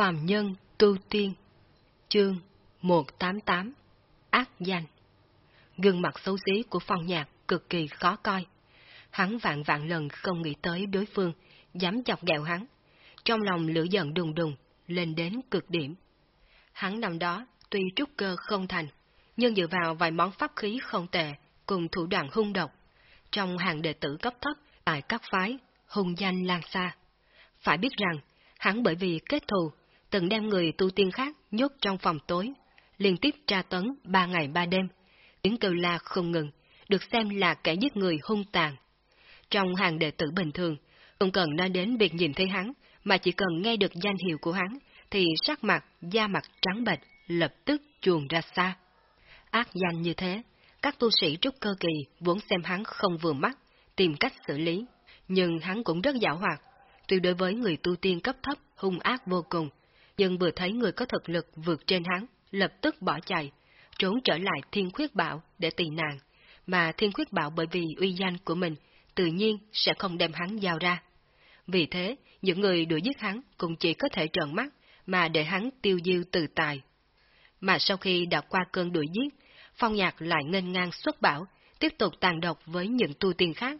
Phàm Nhân Tu Tiên Chương 188 Ác Danh Gương mặt xấu xí của phong nhạc cực kỳ khó coi. Hắn vạn vạn lần không nghĩ tới đối phương, dám chọc ghẹo hắn. Trong lòng lửa giận đùng đùng, lên đến cực điểm. Hắn năm đó, tuy trúc cơ không thành, nhưng dựa vào vài món pháp khí không tệ, cùng thủ đoạn hung độc. Trong hàng đệ tử cấp thấp, tại các phái, hung danh lan xa. Phải biết rằng, hắn bởi vì kết thù, từng đem người tu tiên khác nhốt trong phòng tối, liên tiếp tra tấn ba ngày ba đêm, tiếng kêu la không ngừng, được xem là kẻ giết người hung tàn. Trong hàng đệ tử bình thường, không cần nói đến việc nhìn thấy hắn, mà chỉ cần nghe được danh hiệu của hắn, thì sắc mặt, da mặt trắng bệch, lập tức chuồn ra xa. Ác danh như thế, các tu sĩ trúc cơ kỳ vốn xem hắn không vừa mắt, tìm cách xử lý, nhưng hắn cũng rất giảo hoạt. Tuy đối với người tu tiên cấp thấp hung ác vô cùng, nhưng vừa thấy người có thực lực vượt trên hắn, lập tức bỏ chạy, trốn trở lại thiên khuyết bảo để tị nạn, mà thiên khuyết bảo bởi vì uy danh của mình, tự nhiên sẽ không đem hắn giao ra. Vì thế, những người đuổi giết hắn cũng chỉ có thể trợn mắt, mà để hắn tiêu diêu từ tài. Mà sau khi đã qua cơn đuổi giết, phong nhạc lại ngênh ngang xuất bảo, tiếp tục tàn độc với những tu tiên khác.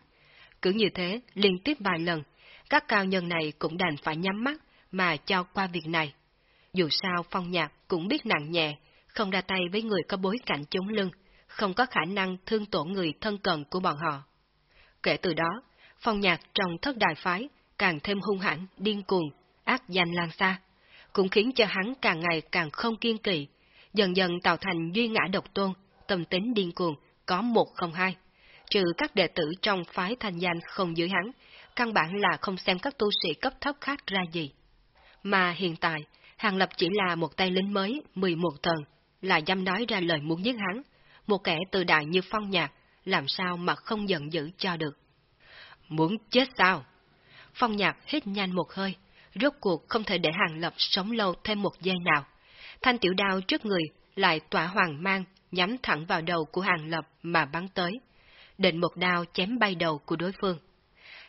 Cứ như thế, liên tiếp vài lần, các cao nhân này cũng đành phải nhắm mắt mà cho qua việc này. Dù sao phong nhạc cũng biết nặng nhẹ, không ra tay với người có bối cảnh chống lưng, không có khả năng thương tổn người thân cận của bọn họ. Kể từ đó, phong nhạc trong thất đại phái càng thêm hung hãn, điên cuồng, ác danh lan xa, cũng khiến cho hắn càng ngày càng không kiên kỳ, dần dần tạo thành duy ngã độc tôn, tâm tính điên cuồng, có một không hai. Trừ các đệ tử trong phái thành danh không dưới hắn, căn bản là không xem các tu sĩ cấp thấp khác ra gì. Mà hiện tại, Hàng Lập chỉ là một tay lính mới, 11 tầng, là dám nói ra lời muốn giết hắn, một kẻ tự đại như phong nhạc, làm sao mà không giận dữ cho được. Muốn chết sao? Phong nhạc hít nhanh một hơi, rốt cuộc không thể để Hàng Lập sống lâu thêm một giây nào. Thanh tiểu đao trước người lại tỏa hoàng mang, nhắm thẳng vào đầu của Hàng Lập mà bắn tới, định một đao chém bay đầu của đối phương.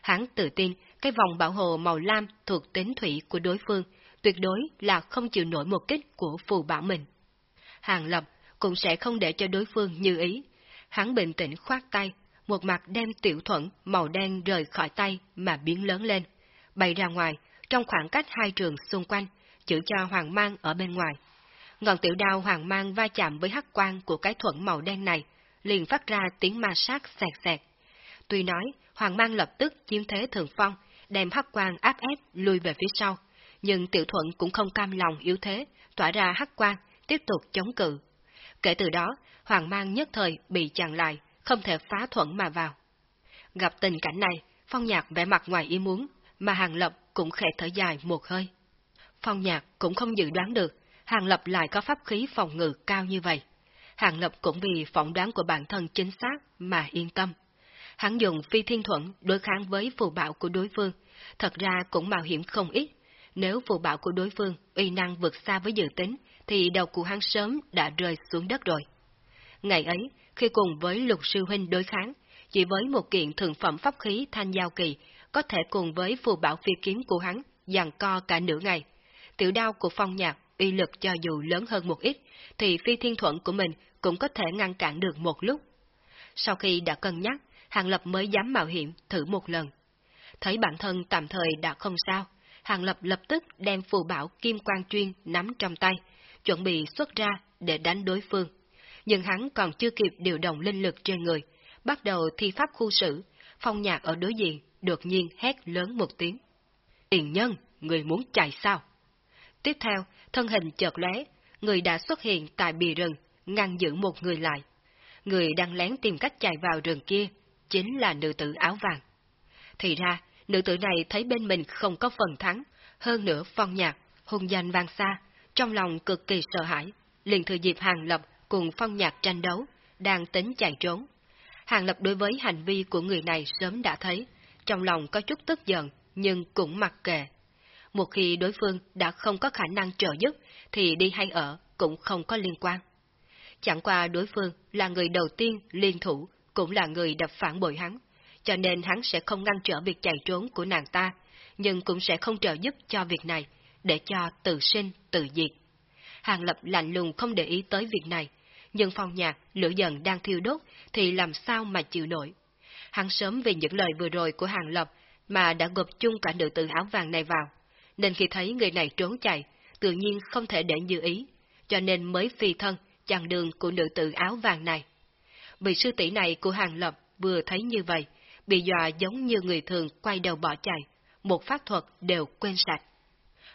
Hắn tự tin cái vòng bảo hộ màu lam thuộc tính thủy của đối phương tuyệt đối là không chịu nổi một kích của phù bảo mình. Hàng Lập cũng sẽ không để cho đối phương như ý. Hắn bình tĩnh khoát tay, một mặt đem tiểu thuẫn màu đen rời khỏi tay mà biến lớn lên, bay ra ngoài, trong khoảng cách hai trường xung quanh, chữ cho hoàng mang ở bên ngoài. Ngọn tiểu đao hoàng mang va chạm với hắc quang của cái thuẫn màu đen này, liền phát ra tiếng ma sát sẹt sẹt. Tuy nói, hoàng mang lập tức chiếm thế thượng phong, đem hắc quang áp ép lui về phía sau, nhưng tiểu thuận cũng không cam lòng yếu thế, tỏa ra hắc quang, tiếp tục chống cự. Kể từ đó, hoàng mang nhất thời bị chặn lại, không thể phá thuận mà vào. Gặp tình cảnh này, phong nhạc vẻ mặt ngoài ý muốn, mà hàng lập cũng khẽ thở dài một hơi. Phong nhạc cũng không dự đoán được, hàng lập lại có pháp khí phòng ngự cao như vậy. Hàng lập cũng vì phỏng đoán của bản thân chính xác mà yên tâm. Hắn dùng phi thiên thuận đối kháng với phù bạo của đối phương, thật ra cũng mạo hiểm không ít, nếu phù bảo của đối phương uy năng vượt xa với dự tính, thì đầu của hắn sớm đã rơi xuống đất rồi. Ngày ấy, khi cùng với lục sư huynh đối kháng, chỉ với một kiện thượng phẩm pháp khí thanh giao kỳ, có thể cùng với phù bảo phi kiếm của hắn, dàn co cả nửa ngày. Tiểu đao của phong nhạc, uy lực cho dù lớn hơn một ít, thì phi thiên thuận của mình cũng có thể ngăn cản được một lúc. Sau khi đã cân nhắc, Hàng Lập mới dám mạo hiểm thử một lần. Thấy bản thân tạm thời đã không sao, Hàng Lập lập tức đem phù bảo Kim Quang Chuyên nắm trong tay, chuẩn bị xuất ra để đánh đối phương. Nhưng hắn còn chưa kịp điều động linh lực trên người, bắt đầu thi pháp khu xử, phong nhạc ở đối diện, đột nhiên hét lớn một tiếng. Tiền nhân, người muốn chạy sao? Tiếp theo, thân hình chợt lóe, người đã xuất hiện tại bì rừng, ngăn giữ một người lại. Người đang lén tìm cách chạy vào rừng kia, chính là nữ tử áo vàng. Thì ra, nữ tử này thấy bên mình không có phần thắng, hơn nữa phong nhạc, hung danh vang xa, trong lòng cực kỳ sợ hãi, liền thừa dịp Hàng Lập cùng phong nhạc tranh đấu, đang tính chạy trốn. Hàng Lập đối với hành vi của người này sớm đã thấy, trong lòng có chút tức giận, nhưng cũng mặc kệ. Một khi đối phương đã không có khả năng trợ giúp, thì đi hay ở cũng không có liên quan. Chẳng qua đối phương là người đầu tiên liên thủ, cũng là người đập phản bội hắn, cho nên hắn sẽ không ngăn trở việc chạy trốn của nàng ta, nhưng cũng sẽ không trợ giúp cho việc này, để cho tự sinh, tự diệt. Hàng Lập lạnh lùng không để ý tới việc này, nhưng phong nhạc, lửa dần đang thiêu đốt thì làm sao mà chịu nổi. Hắn sớm vì những lời vừa rồi của Hàng Lập mà đã gộp chung cả nữ tử áo vàng này vào, nên khi thấy người này trốn chạy, tự nhiên không thể để như ý, cho nên mới phi thân chặn đường của nữ tử áo vàng này. Vị sư tỷ này của Hàng Lập vừa thấy như vậy, bị dọa giống như người thường quay đầu bỏ chạy, một phát thuật đều quên sạch.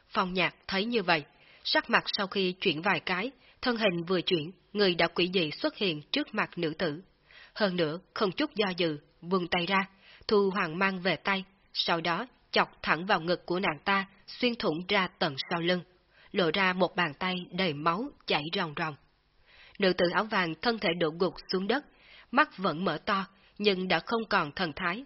Phong nhạc thấy như vậy, sắc mặt sau khi chuyển vài cái, thân hình vừa chuyển, người đã quỷ dị xuất hiện trước mặt nữ tử. Hơn nữa, không chút do dự, vươn tay ra, thu hoàng mang về tay, sau đó chọc thẳng vào ngực của nàng ta, xuyên thủng ra tận sau lưng, lộ ra một bàn tay đầy máu chảy ròng ròng. Nữ tử áo vàng thân thể đổ gục xuống đất, mắt vẫn mở to, nhưng đã không còn thần thái.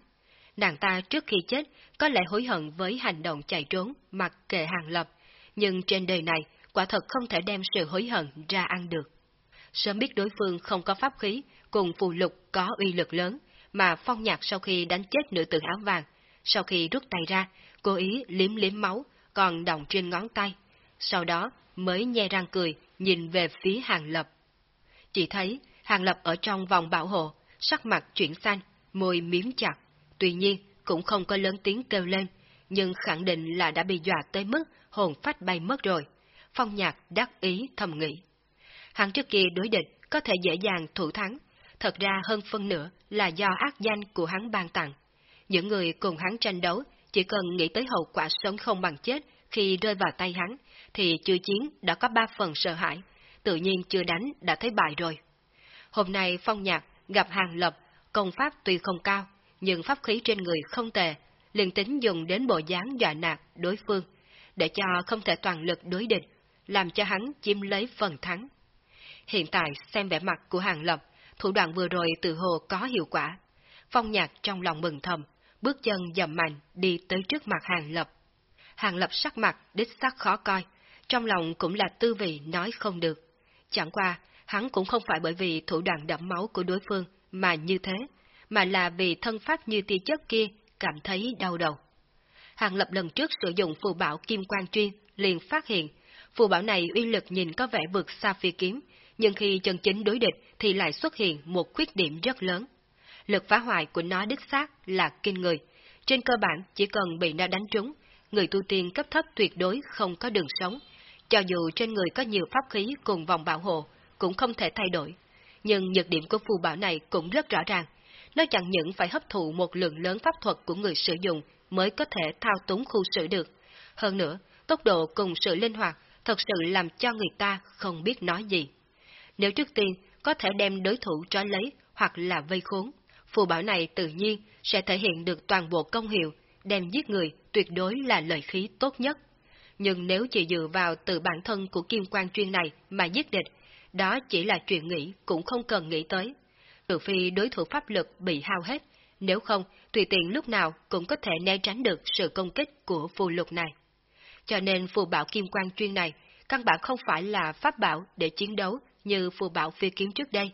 Nàng ta trước khi chết có lẽ hối hận với hành động chạy trốn, mặc kệ hàng lập, nhưng trên đời này quả thật không thể đem sự hối hận ra ăn được. Sớm biết đối phương không có pháp khí, cùng phù lục có uy lực lớn, mà phong nhạc sau khi đánh chết nữ tử áo vàng, sau khi rút tay ra, cố ý liếm liếm máu, còn động trên ngón tay. Sau đó mới nhe răng cười, nhìn về phía hàng lập. Chỉ thấy hàng lập ở trong vòng bảo hộ, sắc mặt chuyển xanh, môi miếm chặt. Tuy nhiên, cũng không có lớn tiếng kêu lên, nhưng khẳng định là đã bị dọa tới mức hồn phách bay mất rồi. Phong nhạc đắc ý thầm nghĩ. Hắn trước kia đối địch có thể dễ dàng thủ thắng, thật ra hơn phân nửa là do ác danh của hắn ban tặng. Những người cùng hắn tranh đấu chỉ cần nghĩ tới hậu quả sống không bằng chết khi rơi vào tay hắn, thì chưa chiến đã có ba phần sợ hãi, tự nhiên chưa đánh đã thấy bại rồi. Hôm nay Phong Nhạc gặp Hàng Lập, công pháp tuy không cao, nhưng pháp khí trên người không tệ, liền tính dùng đến bộ dáng dọa nạt đối phương, để cho không thể toàn lực đối địch, làm cho hắn chiếm lấy phần thắng. Hiện tại xem vẻ mặt của Hàng Lập, thủ đoạn vừa rồi từ hồ có hiệu quả. Phong Nhạc trong lòng mừng thầm, bước chân dầm mạnh đi tới trước mặt Hàng Lập. Hàng Lập sắc mặt đích sắc khó coi, trong lòng cũng là tư vị nói không được. Chẳng qua, hắn cũng không phải bởi vì thủ đoạn đẫm máu của đối phương mà như thế, mà là vì thân pháp như tia chất kia cảm thấy đau đầu. Hàng Lập lần trước sử dụng phù bảo Kim Quang Chuyên liền phát hiện, phù bảo này uy lực nhìn có vẻ vượt xa phi kiếm, nhưng khi chân chính đối địch thì lại xuất hiện một khuyết điểm rất lớn. Lực phá hoại của nó đích xác là kinh người. Trên cơ bản chỉ cần bị nó đánh trúng, người tu tiên cấp thấp tuyệt đối không có đường sống. Cho dù trên người có nhiều pháp khí cùng vòng bảo hộ, cũng không thể thay đổi. Nhưng nhược điểm của phù bảo này cũng rất rõ ràng. Nó chẳng những phải hấp thụ một lượng lớn pháp thuật của người sử dụng mới có thể thao túng khu xử được. Hơn nữa, tốc độ cùng sự linh hoạt thật sự làm cho người ta không biết nói gì. Nếu trước tiên có thể đem đối thủ trói lấy hoặc là vây khốn, phù bảo này tự nhiên sẽ thể hiện được toàn bộ công hiệu, đem giết người tuyệt đối là lợi khí tốt nhất. Nhưng nếu chỉ dựa vào từ bản thân của kim quan chuyên này mà giết địch, đó chỉ là chuyện nghĩ cũng không cần nghĩ tới. Trừ phi đối thủ pháp lực bị hao hết, nếu không, tùy tiện lúc nào cũng có thể né tránh được sự công kích của phù lục này. Cho nên phù bảo kim quan chuyên này, căn bản không phải là pháp bảo để chiến đấu như phù bảo phi kiếm trước đây,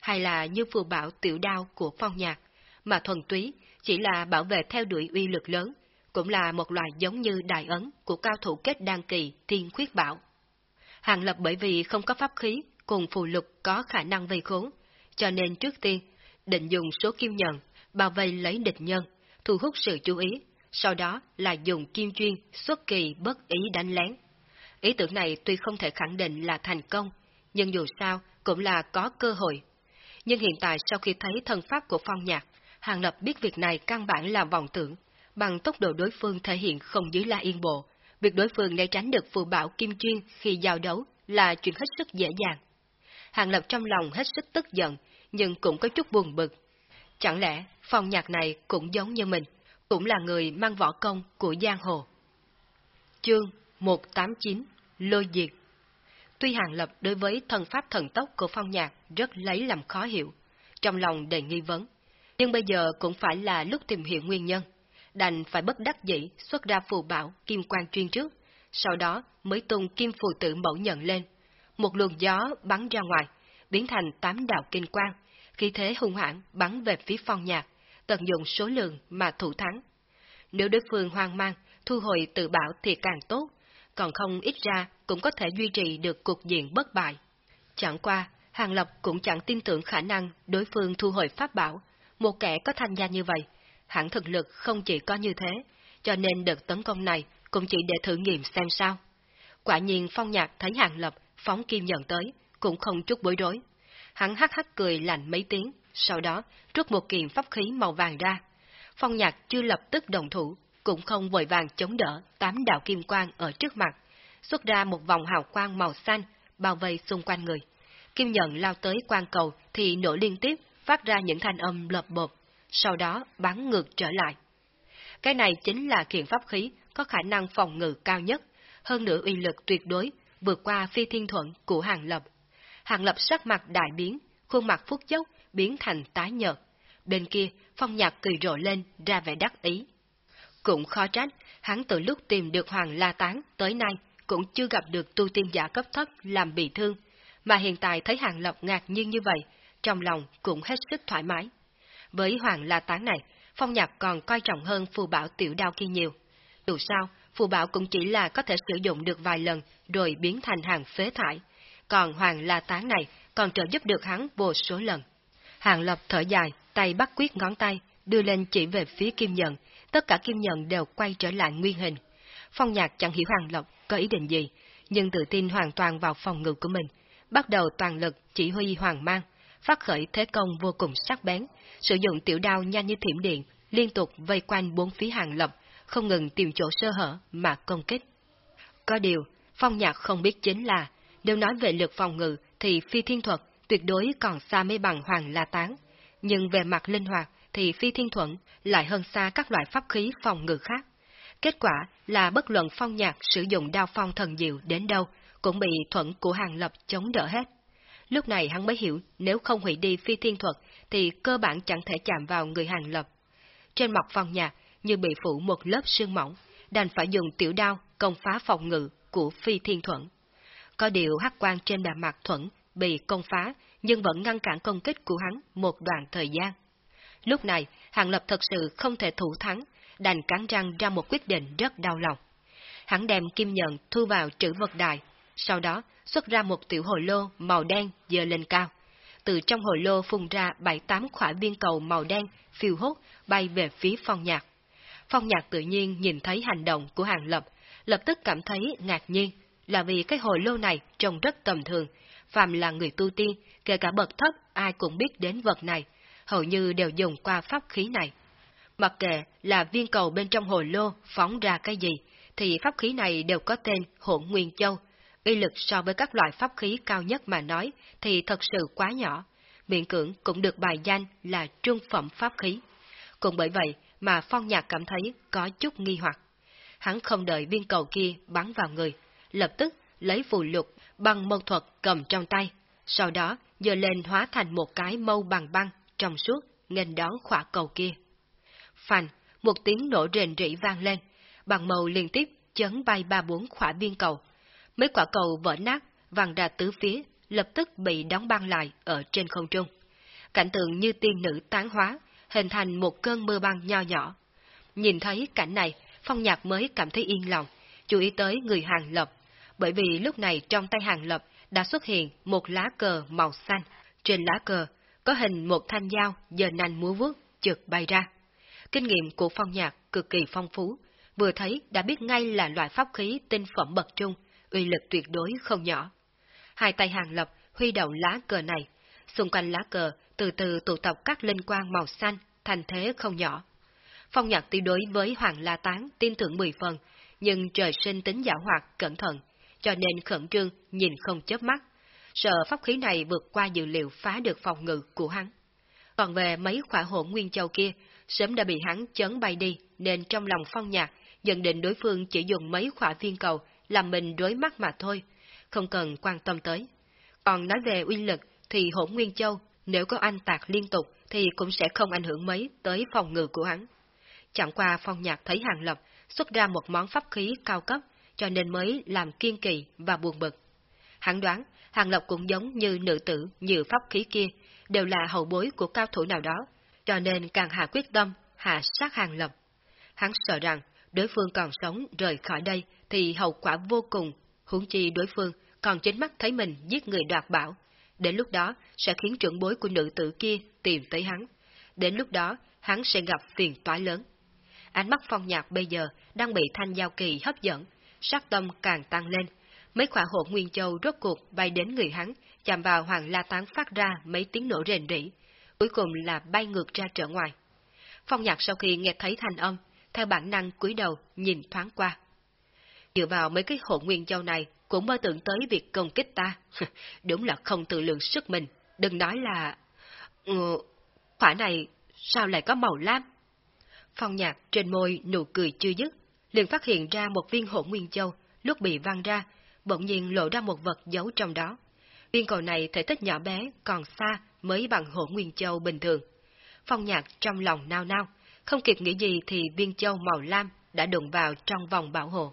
hay là như phù bảo tiểu đao của phong nhạc, mà thuần túy chỉ là bảo vệ theo đuổi uy lực lớn, cũng là một loại giống như đại ấn của cao thủ kết đan kỳ thiên khuyết bảo. Hàng lập bởi vì không có pháp khí cùng phù lục có khả năng vây khốn, cho nên trước tiên định dùng số kim nhận bao vây lấy địch nhân, thu hút sự chú ý, sau đó là dùng kim chuyên xuất kỳ bất ý đánh lén. Ý tưởng này tuy không thể khẳng định là thành công, nhưng dù sao cũng là có cơ hội. Nhưng hiện tại sau khi thấy thân pháp của phong nhạc, Hàng Lập biết việc này căn bản là vọng tưởng, bằng tốc độ đối phương thể hiện không dưới la yên bộ, việc đối phương né tránh được phù bảo kim chuyên khi giao đấu là chuyện hết sức dễ dàng. Hàng Lập trong lòng hết sức tức giận, nhưng cũng có chút buồn bực. Chẳng lẽ phong nhạc này cũng giống như mình, cũng là người mang võ công của giang hồ. Chương 189 Lôi Diệt Tuy Hàng Lập đối với thần pháp thần tốc của phong nhạc rất lấy làm khó hiểu, trong lòng đầy nghi vấn, nhưng bây giờ cũng phải là lúc tìm hiểu nguyên nhân, đành phải bất đắc dĩ xuất ra phù bảo kim quang chuyên trước, sau đó mới tung kim phù tử mẫu nhận lên. Một luồng gió bắn ra ngoài, biến thành tám đạo kinh quang, khí thế hung hãn bắn về phía phong nhạc, tận dụng số lượng mà thủ thắng. Nếu đối phương hoang mang, thu hồi tự bảo thì càng tốt, còn không ít ra cũng có thể duy trì được cục diện bất bại. Chẳng qua, Hàng Lập cũng chẳng tin tưởng khả năng đối phương thu hồi pháp bảo, một kẻ có thanh gia như vậy, hẳn thực lực không chỉ có như thế, cho nên đợt tấn công này cũng chỉ để thử nghiệm xem sao. Quả nhiên phong nhạc thấy Hàng Lập phóng kim nhận tới, cũng không chút bối rối. Hắn hắc hắc cười lạnh mấy tiếng, sau đó rút một kiện pháp khí màu vàng ra. Phong nhạc chưa lập tức đồng thủ, cũng không vội vàng chống đỡ tám đạo kim quang ở trước mặt, xuất ra một vòng hào quang màu xanh bao vây xung quanh người. Kim nhận lao tới quang cầu thì nổ liên tiếp, phát ra những thanh âm lợp bột, sau đó bắn ngược trở lại. Cái này chính là kiện pháp khí có khả năng phòng ngự cao nhất, hơn nữa uy lực tuyệt đối, vượt qua phi thiên thuận của Hàng Lập. Hàng Lập sắc mặt đại biến, khuôn mặt phút chốc biến thành tái nhợt. Bên kia, phong nhạc cười rộ lên, ra vẻ đắc ý. Cũng khó trách, hắn từ lúc tìm được Hoàng La Tán tới nay cũng chưa gặp được tu tiên giả cấp thấp làm bị thương, mà hiện tại thấy Hàng Lập ngạc nhiên như vậy, trong lòng cũng hết sức thoải mái. Với Hoàng La Tán này, Phong Nhạc còn coi trọng hơn phù bảo tiểu đao kia nhiều. Dù sao, phù bảo cũng chỉ là có thể sử dụng được vài lần rồi biến thành hàng phế thải, còn Hoàng La Tán này còn trợ giúp được hắn vô số lần. Hàng Lập thở dài, tay bắt quyết ngón tay, đưa lên chỉ về phía kim nhận, tất cả kim nhận đều quay trở lại nguyên hình. Phong Nhạc chẳng hiểu Hàng Lập có ý định gì, nhưng tự tin hoàn toàn vào phòng ngự của mình, bắt đầu toàn lực chỉ huy hoàng mang, phát khởi thế công vô cùng sắc bén, sử dụng tiểu đao nhanh như thiểm điện, liên tục vây quanh bốn phía hàng lập, không ngừng tìm chỗ sơ hở mà công kích. Có điều, phong nhạc không biết chính là, nếu nói về lực phòng ngự thì phi thiên thuật tuyệt đối còn xa mới bằng hoàng la tán, nhưng về mặt linh hoạt thì phi thiên thuận lại hơn xa các loại pháp khí phòng ngự khác. Kết quả là bất luận phong nhạc sử dụng đao phong thần diệu đến đâu, cũng bị thuận của hàng lập chống đỡ hết. Lúc này hắn mới hiểu nếu không hủy đi phi thiên thuật thì cơ bản chẳng thể chạm vào người hàng lập. Trên mặt phong nhạc như bị phủ một lớp sương mỏng, đành phải dùng tiểu đao công phá phòng ngự của phi thiên thuận. Có điều hắc quan trên bề mặt thuận bị công phá nhưng vẫn ngăn cản công kích của hắn một đoạn thời gian. Lúc này, Hàng Lập thật sự không thể thủ thắng, đành cắn răng ra một quyết định rất đau lòng. Hắn đem kim nhận thu vào trữ vật đài, sau đó xuất ra một tiểu hồ lô màu đen dơ lên cao. Từ trong hồ lô phun ra bảy tám khỏa viên cầu màu đen phiêu hốt bay về phía phong nhạc. Phong nhạc tự nhiên nhìn thấy hành động của hàng lập, lập tức cảm thấy ngạc nhiên, là vì cái hồ lô này trông rất tầm thường, phàm là người tu tiên, kể cả bậc thấp ai cũng biết đến vật này, hầu như đều dùng qua pháp khí này. Mặc kệ là viên cầu bên trong hồ lô phóng ra cái gì, thì pháp khí này đều có tên hỗn nguyên châu, uy lực so với các loại pháp khí cao nhất mà nói thì thật sự quá nhỏ, miễn cưỡng cũng được bài danh là trung phẩm pháp khí. Cũng bởi vậy mà Phong Nhạc cảm thấy có chút nghi hoặc. Hắn không đợi viên cầu kia bắn vào người, lập tức lấy phù lục bằng mâu thuật cầm trong tay, sau đó dơ lên hóa thành một cái mâu bằng băng trong suốt nghênh đón khỏa cầu kia. Phành, một tiếng nổ rền rỉ vang lên, bằng mâu liên tiếp chấn bay ba bốn khỏa viên cầu, mấy quả cầu vỡ nát, văng ra tứ phía, lập tức bị đóng băng lại ở trên không trung. Cảnh tượng như tiên nữ tán hóa, hình thành một cơn mưa băng nho nhỏ. Nhìn thấy cảnh này, phong nhạc mới cảm thấy yên lòng, chú ý tới người hàng lập, bởi vì lúc này trong tay hàng lập đã xuất hiện một lá cờ màu xanh. Trên lá cờ có hình một thanh dao giờ nành múa vuốt trượt bay ra. Kinh nghiệm của phong nhạc cực kỳ phong phú, vừa thấy đã biết ngay là loại pháp khí tinh phẩm bậc trung, uy lực tuyệt đối không nhỏ. Hai tay hàng lập huy động lá cờ này, xung quanh lá cờ từ từ tụ tập các linh quang màu xanh, thành thế không nhỏ. Phong nhạc tuy đối với Hoàng La Tán tin tưởng mười phần, nhưng trời sinh tính giả hoạt, cẩn thận, cho nên khẩn trương, nhìn không chớp mắt, sợ pháp khí này vượt qua dự liệu phá được phòng ngự của hắn. Còn về mấy khỏa hỗn nguyên châu kia, sớm đã bị hắn chấn bay đi, nên trong lòng phong nhạc, nhận định đối phương chỉ dùng mấy khỏa viên cầu làm mình đối mắt mà thôi, không cần quan tâm tới. Còn nói về uy lực thì hỗn Nguyên Châu, nếu có anh tạc liên tục thì cũng sẽ không ảnh hưởng mấy tới phòng ngự của hắn. Chẳng qua phong nhạc thấy Hàng Lập xuất ra một món pháp khí cao cấp, cho nên mới làm kiên kỳ và buồn bực. Hắn đoán, Hàng Lập cũng giống như nữ tử như pháp khí kia, đều là hậu bối của cao thủ nào đó, cho nên càng hạ quyết tâm, hạ sát Hàng Lập. Hắn sợ rằng, đối phương còn sống rời khỏi đây thì hậu quả vô cùng, huống chi đối phương còn chính mắt thấy mình giết người đoạt bảo. Đến lúc đó sẽ khiến trưởng bối của nữ tử kia tìm tới hắn. Đến lúc đó hắn sẽ gặp phiền toái lớn. Ánh mắt phong nhạc bây giờ đang bị thanh giao kỳ hấp dẫn, sát tâm càng tăng lên. Mấy quả hộ Nguyên Châu rốt cuộc bay đến người hắn, chạm vào hoàng la tán phát ra mấy tiếng nổ rền rỉ, cuối cùng là bay ngược ra trở ngoài. Phong nhạc sau khi nghe thấy thanh âm, theo bản năng cúi đầu nhìn thoáng qua. Dựa vào mấy cái hộ Nguyên Châu này, cũng mơ tưởng tới việc công kích ta. Đúng là không tự lượng sức mình, đừng nói là... Ừ, quả này sao lại có màu lam? Phong nhạc trên môi nụ cười chưa dứt, liền phát hiện ra một viên hổ nguyên châu, lúc bị văng ra, bỗng nhiên lộ ra một vật giấu trong đó. Viên cầu này thể tích nhỏ bé, còn xa mới bằng hổ nguyên châu bình thường. Phong nhạc trong lòng nao nao, không kịp nghĩ gì thì viên châu màu lam đã đụng vào trong vòng bảo hộ.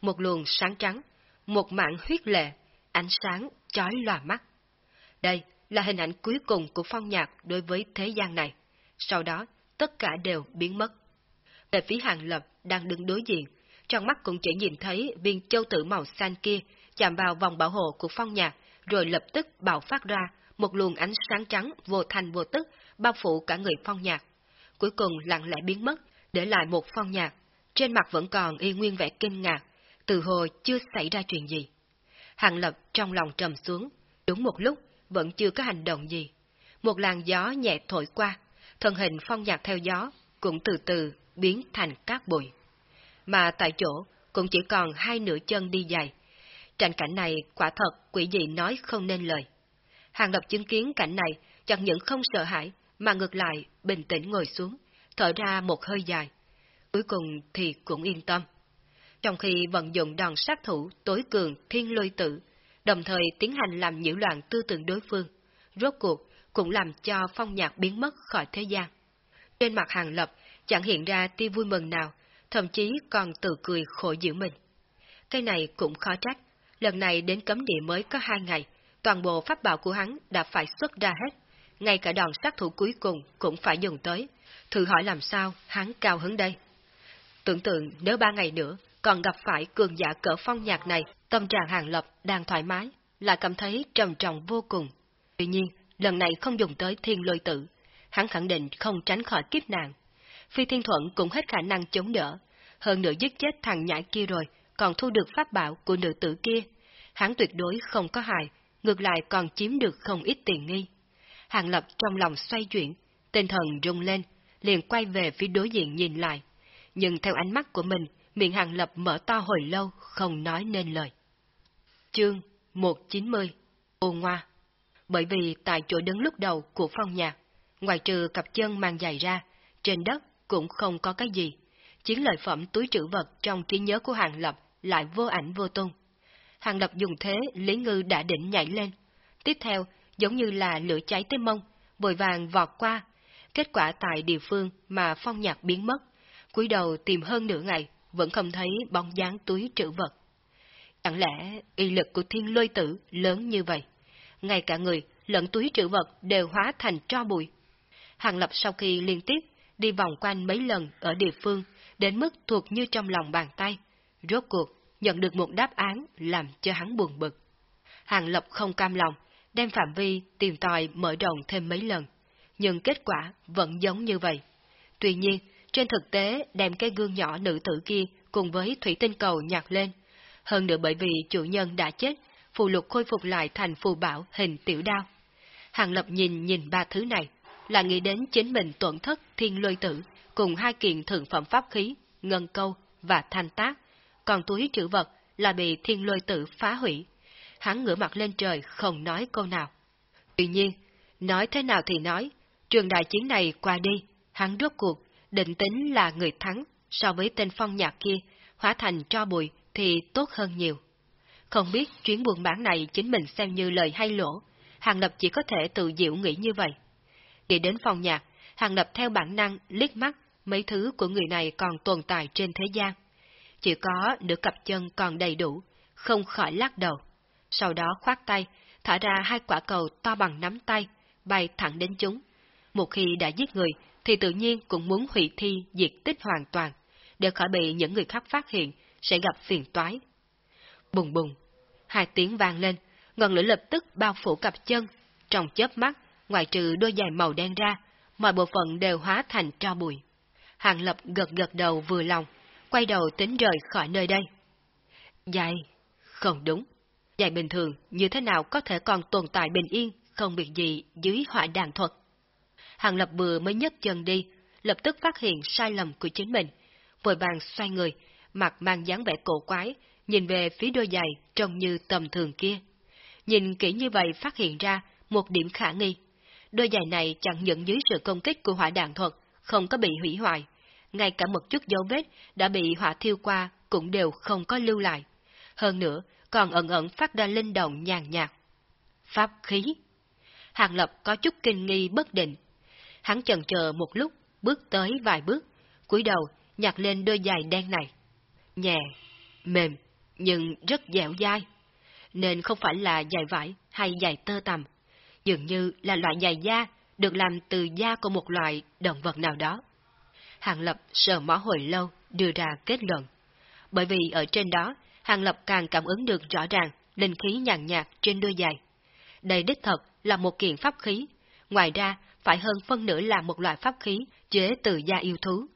Một luồng sáng trắng, một mạng huyết lệ, ánh sáng chói lòa mắt. Đây là hình ảnh cuối cùng của phong nhạc đối với thế gian này. Sau đó, tất cả đều biến mất. Về phía hàng lập đang đứng đối diện, trong mắt cũng chỉ nhìn thấy viên châu tử màu xanh kia chạm vào vòng bảo hộ của phong nhạc, rồi lập tức bạo phát ra một luồng ánh sáng trắng vô thành vô tức bao phủ cả người phong nhạc. Cuối cùng lặng lẽ biến mất, để lại một phong nhạc. Trên mặt vẫn còn y nguyên vẻ kinh ngạc, từ hồi chưa xảy ra chuyện gì. Hàng lập trong lòng trầm xuống, đúng một lúc vẫn chưa có hành động gì. Một làn gió nhẹ thổi qua, thân hình phong nhạc theo gió cũng từ từ biến thành cát bụi. Mà tại chỗ cũng chỉ còn hai nửa chân đi dài. Tranh cảnh này quả thật quỷ dị nói không nên lời. Hàng lập chứng kiến cảnh này chẳng những không sợ hãi mà ngược lại bình tĩnh ngồi xuống, thở ra một hơi dài. Cuối cùng thì cũng yên tâm trong khi vận dụng đòn sát thủ tối cường thiên lôi tử, đồng thời tiến hành làm nhiễu loạn tư tưởng đối phương, rốt cuộc cũng làm cho phong nhạc biến mất khỏi thế gian. Trên mặt hàng lập chẳng hiện ra tia vui mừng nào, thậm chí còn tự cười khổ giữ mình. Cái này cũng khó trách, lần này đến cấm địa mới có hai ngày, toàn bộ pháp bảo của hắn đã phải xuất ra hết, ngay cả đòn sát thủ cuối cùng cũng phải dùng tới, thử hỏi làm sao hắn cao hứng đây. Tưởng tượng nếu ba ngày nữa còn gặp phải cường giả cỡ phong nhạc này, tâm trạng hàng lập đang thoải mái, lại cảm thấy trầm trọng vô cùng. Tuy nhiên, lần này không dùng tới thiên lôi tử, hắn khẳng định không tránh khỏi kiếp nạn. Phi Thiên Thuận cũng hết khả năng chống đỡ, hơn nữa giết chết thằng nhãi kia rồi, còn thu được pháp bảo của nữ tử kia. Hắn tuyệt đối không có hại, ngược lại còn chiếm được không ít tiền nghi. Hàng Lập trong lòng xoay chuyển, tinh thần rung lên, liền quay về phía đối diện nhìn lại. Nhưng theo ánh mắt của mình, miệng hàng lập mở to hồi lâu, không nói nên lời. Chương 190 Ô Ngoa Bởi vì tại chỗ đứng lúc đầu của phong nhạc, ngoài trừ cặp chân mang dài ra, trên đất cũng không có cái gì. Chiến lợi phẩm túi trữ vật trong trí nhớ của hàng lập lại vô ảnh vô tung. Hàng lập dùng thế, Lý Ngư đã định nhảy lên. Tiếp theo, giống như là lửa cháy tới mông, vội vàng vọt qua. Kết quả tại địa phương mà phong nhạc biến mất, cúi đầu tìm hơn nửa ngày vẫn không thấy bóng dáng túi trữ vật. Chẳng lẽ y lực của thiên lôi tử lớn như vậy? Ngay cả người lẫn túi trữ vật đều hóa thành tro bụi. Hàng Lập sau khi liên tiếp đi vòng quanh mấy lần ở địa phương, đến mức thuộc như trong lòng bàn tay, rốt cuộc nhận được một đáp án làm cho hắn buồn bực. Hàng Lập không cam lòng, đem phạm vi tìm tòi mở rộng thêm mấy lần, nhưng kết quả vẫn giống như vậy. Tuy nhiên, trên thực tế đem cái gương nhỏ nữ tử kia cùng với thủy tinh cầu nhặt lên. Hơn nữa bởi vì chủ nhân đã chết, phù lục khôi phục lại thành phù bảo hình tiểu đao. Hàng Lập nhìn nhìn ba thứ này, là nghĩ đến chính mình tuẩn thất thiên lôi tử, cùng hai kiện thượng phẩm pháp khí, ngân câu và thanh tác, còn túi chữ vật là bị thiên lôi tử phá hủy. Hắn ngửa mặt lên trời không nói câu nào. Tuy nhiên, nói thế nào thì nói, trường đại chiến này qua đi, hắn rốt cuộc định tính là người thắng, so với tên phong nhạc kia, hóa thành cho bụi thì tốt hơn nhiều. Không biết chuyến buôn bán này chính mình xem như lời hay lỗ, Hàng Lập chỉ có thể tự diệu nghĩ như vậy. để đến phong nhạc, Hàng Lập theo bản năng liếc mắt mấy thứ của người này còn tồn tại trên thế gian. Chỉ có nửa cặp chân còn đầy đủ, không khỏi lắc đầu. Sau đó khoát tay, thả ra hai quả cầu to bằng nắm tay, bay thẳng đến chúng. Một khi đã giết người, thì tự nhiên cũng muốn hủy thi diệt tích hoàn toàn, để khỏi bị những người khác phát hiện, sẽ gặp phiền toái. Bùng bùng, hai tiếng vang lên, ngọn lửa lập tức bao phủ cặp chân. Trong chớp mắt, ngoại trừ đôi giày màu đen ra, mọi bộ phận đều hóa thành tro bụi. Hàng Lập gật gật đầu vừa lòng, quay đầu tính rời khỏi nơi đây. Giày, không đúng. Giày bình thường như thế nào có thể còn tồn tại bình yên, không việc gì dưới hỏa đàn thuật. Hàng Lập vừa mới nhấc chân đi, lập tức phát hiện sai lầm của chính mình. Vội vàng xoay người, mặt mang dáng vẻ cổ quái, nhìn về phía đôi giày trông như tầm thường kia. Nhìn kỹ như vậy phát hiện ra một điểm khả nghi. Đôi giày này chẳng những dưới sự công kích của hỏa đạn thuật, không có bị hủy hoại. Ngay cả một chút dấu vết đã bị hỏa thiêu qua cũng đều không có lưu lại. Hơn nữa, còn ẩn ẩn phát ra linh động nhàn nhạt. Pháp khí. Hàng Lập có chút kinh nghi bất định. Hắn chần chờ một lúc, bước tới vài bước, cúi đầu nhặt lên đôi giày đen này. Nhẹ, mềm, nhưng rất dẻo dai. Nên không phải là giày vải hay giày tơ tằm, dường như là loại giày da được làm từ da của một loại động vật nào đó. Hàng Lập sờ mó hồi lâu, đưa ra kết luận. Bởi vì ở trên đó, Hàng Lập càng cảm ứng được rõ ràng linh khí nhàn nhạt trên đôi giày. Đây đích thật là một kiện pháp khí, ngoài ra phải hơn phân nửa là một loại pháp khí chế từ da yêu thú.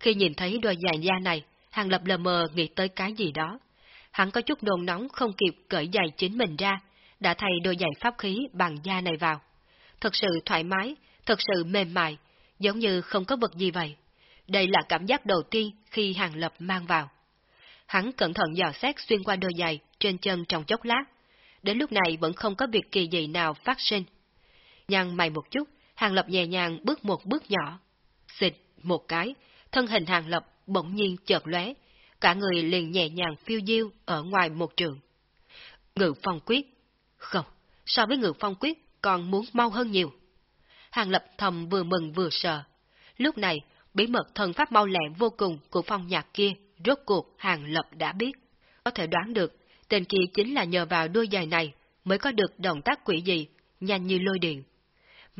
Khi nhìn thấy đôi giày da này, Hàng Lập lờ mờ nghĩ tới cái gì đó. Hắn có chút nôn nóng không kịp cởi giày chính mình ra, đã thay đôi giày pháp khí bằng da này vào. Thật sự thoải mái, thật sự mềm mại, giống như không có vật gì vậy. Đây là cảm giác đầu tiên khi Hàng Lập mang vào. Hắn cẩn thận dò xét xuyên qua đôi giày trên chân trong chốc lát. Đến lúc này vẫn không có việc kỳ dị nào phát sinh. Nhăn mày một chút, Hàng Lập nhẹ nhàng bước một bước nhỏ. Xịt một cái, thân hình Hàng Lập bỗng nhiên chợt lóe, cả người liền nhẹ nhàng phiêu diêu ở ngoài một trường. Ngự phong quyết. Không, so với ngự phong quyết còn muốn mau hơn nhiều. Hàng Lập thầm vừa mừng vừa sợ. Lúc này, bí mật thần pháp mau lẹ vô cùng của phong nhạc kia, rốt cuộc Hàng Lập đã biết. Có thể đoán được, tên kia chính là nhờ vào đôi giày này mới có được động tác quỷ gì, nhanh như lôi điện.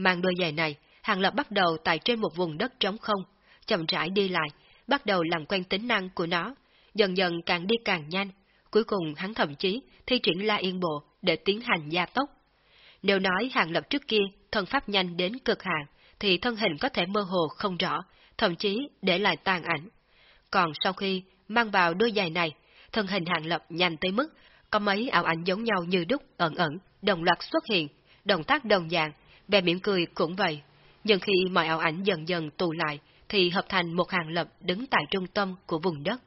Mang đôi giày này, Hàng Lập bắt đầu tại trên một vùng đất trống không, chậm rãi đi lại, bắt đầu làm quen tính năng của nó, dần dần càng đi càng nhanh, cuối cùng hắn thậm chí thi triển la yên bộ để tiến hành gia tốc. Nếu nói Hàng Lập trước kia thân pháp nhanh đến cực hạn, thì thân hình có thể mơ hồ không rõ, thậm chí để lại tàn ảnh. Còn sau khi mang vào đôi giày này, thân hình Hàng Lập nhanh tới mức có mấy ảo ảnh giống nhau như đúc ẩn ẩn, đồng loạt xuất hiện, động tác đồng dạng, về mỉm cười cũng vậy. Nhưng khi mọi ảo ảnh dần dần tụ lại, thì hợp thành một hàng lập đứng tại trung tâm của vùng đất.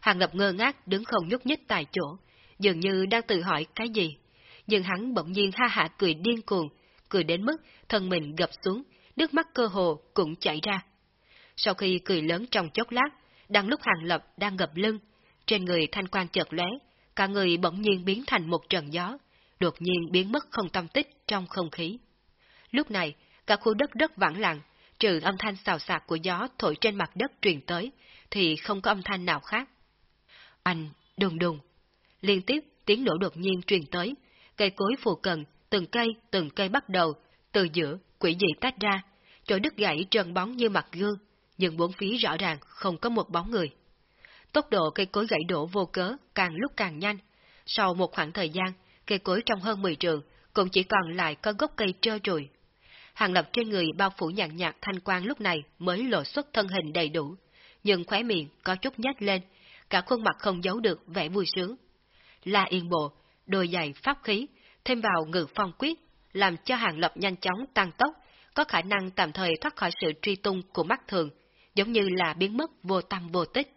Hàng lập ngơ ngác đứng không nhúc nhích tại chỗ, dường như đang tự hỏi cái gì. Nhưng hắn bỗng nhiên ha hạ cười điên cuồng, cười đến mức thân mình gập xuống, nước mắt cơ hồ cũng chảy ra. Sau khi cười lớn trong chốc lát, đang lúc hàng lập đang gập lưng, trên người thanh quan chợt lóe, cả người bỗng nhiên biến thành một trận gió, đột nhiên biến mất không tâm tích trong không khí. Lúc này, cả khu đất rất vắng lặng, trừ âm thanh xào xạc của gió thổi trên mặt đất truyền tới, thì không có âm thanh nào khác. Anh, đùng đùng. Liên tiếp, tiếng nổ đột nhiên truyền tới, cây cối phù cận, từng cây, từng cây bắt đầu, từ giữa, quỷ dị tách ra, chỗ đứt gãy trơn bóng như mặt gương, nhưng bốn phía rõ ràng không có một bóng người. Tốc độ cây cối gãy đổ vô cớ càng lúc càng nhanh. Sau một khoảng thời gian, cây cối trong hơn 10 trường cũng chỉ còn lại có gốc cây trơ trụi, Hàng lập trên người bao phủ nhàn nhạt thanh quang lúc này mới lộ xuất thân hình đầy đủ, nhưng khóe miệng có chút nhếch lên, cả khuôn mặt không giấu được vẻ vui sướng. La yên bộ, đôi giày pháp khí, thêm vào ngự phong quyết, làm cho hàng lập nhanh chóng tăng tốc, có khả năng tạm thời thoát khỏi sự truy tung của mắt thường, giống như là biến mất vô tâm vô tích.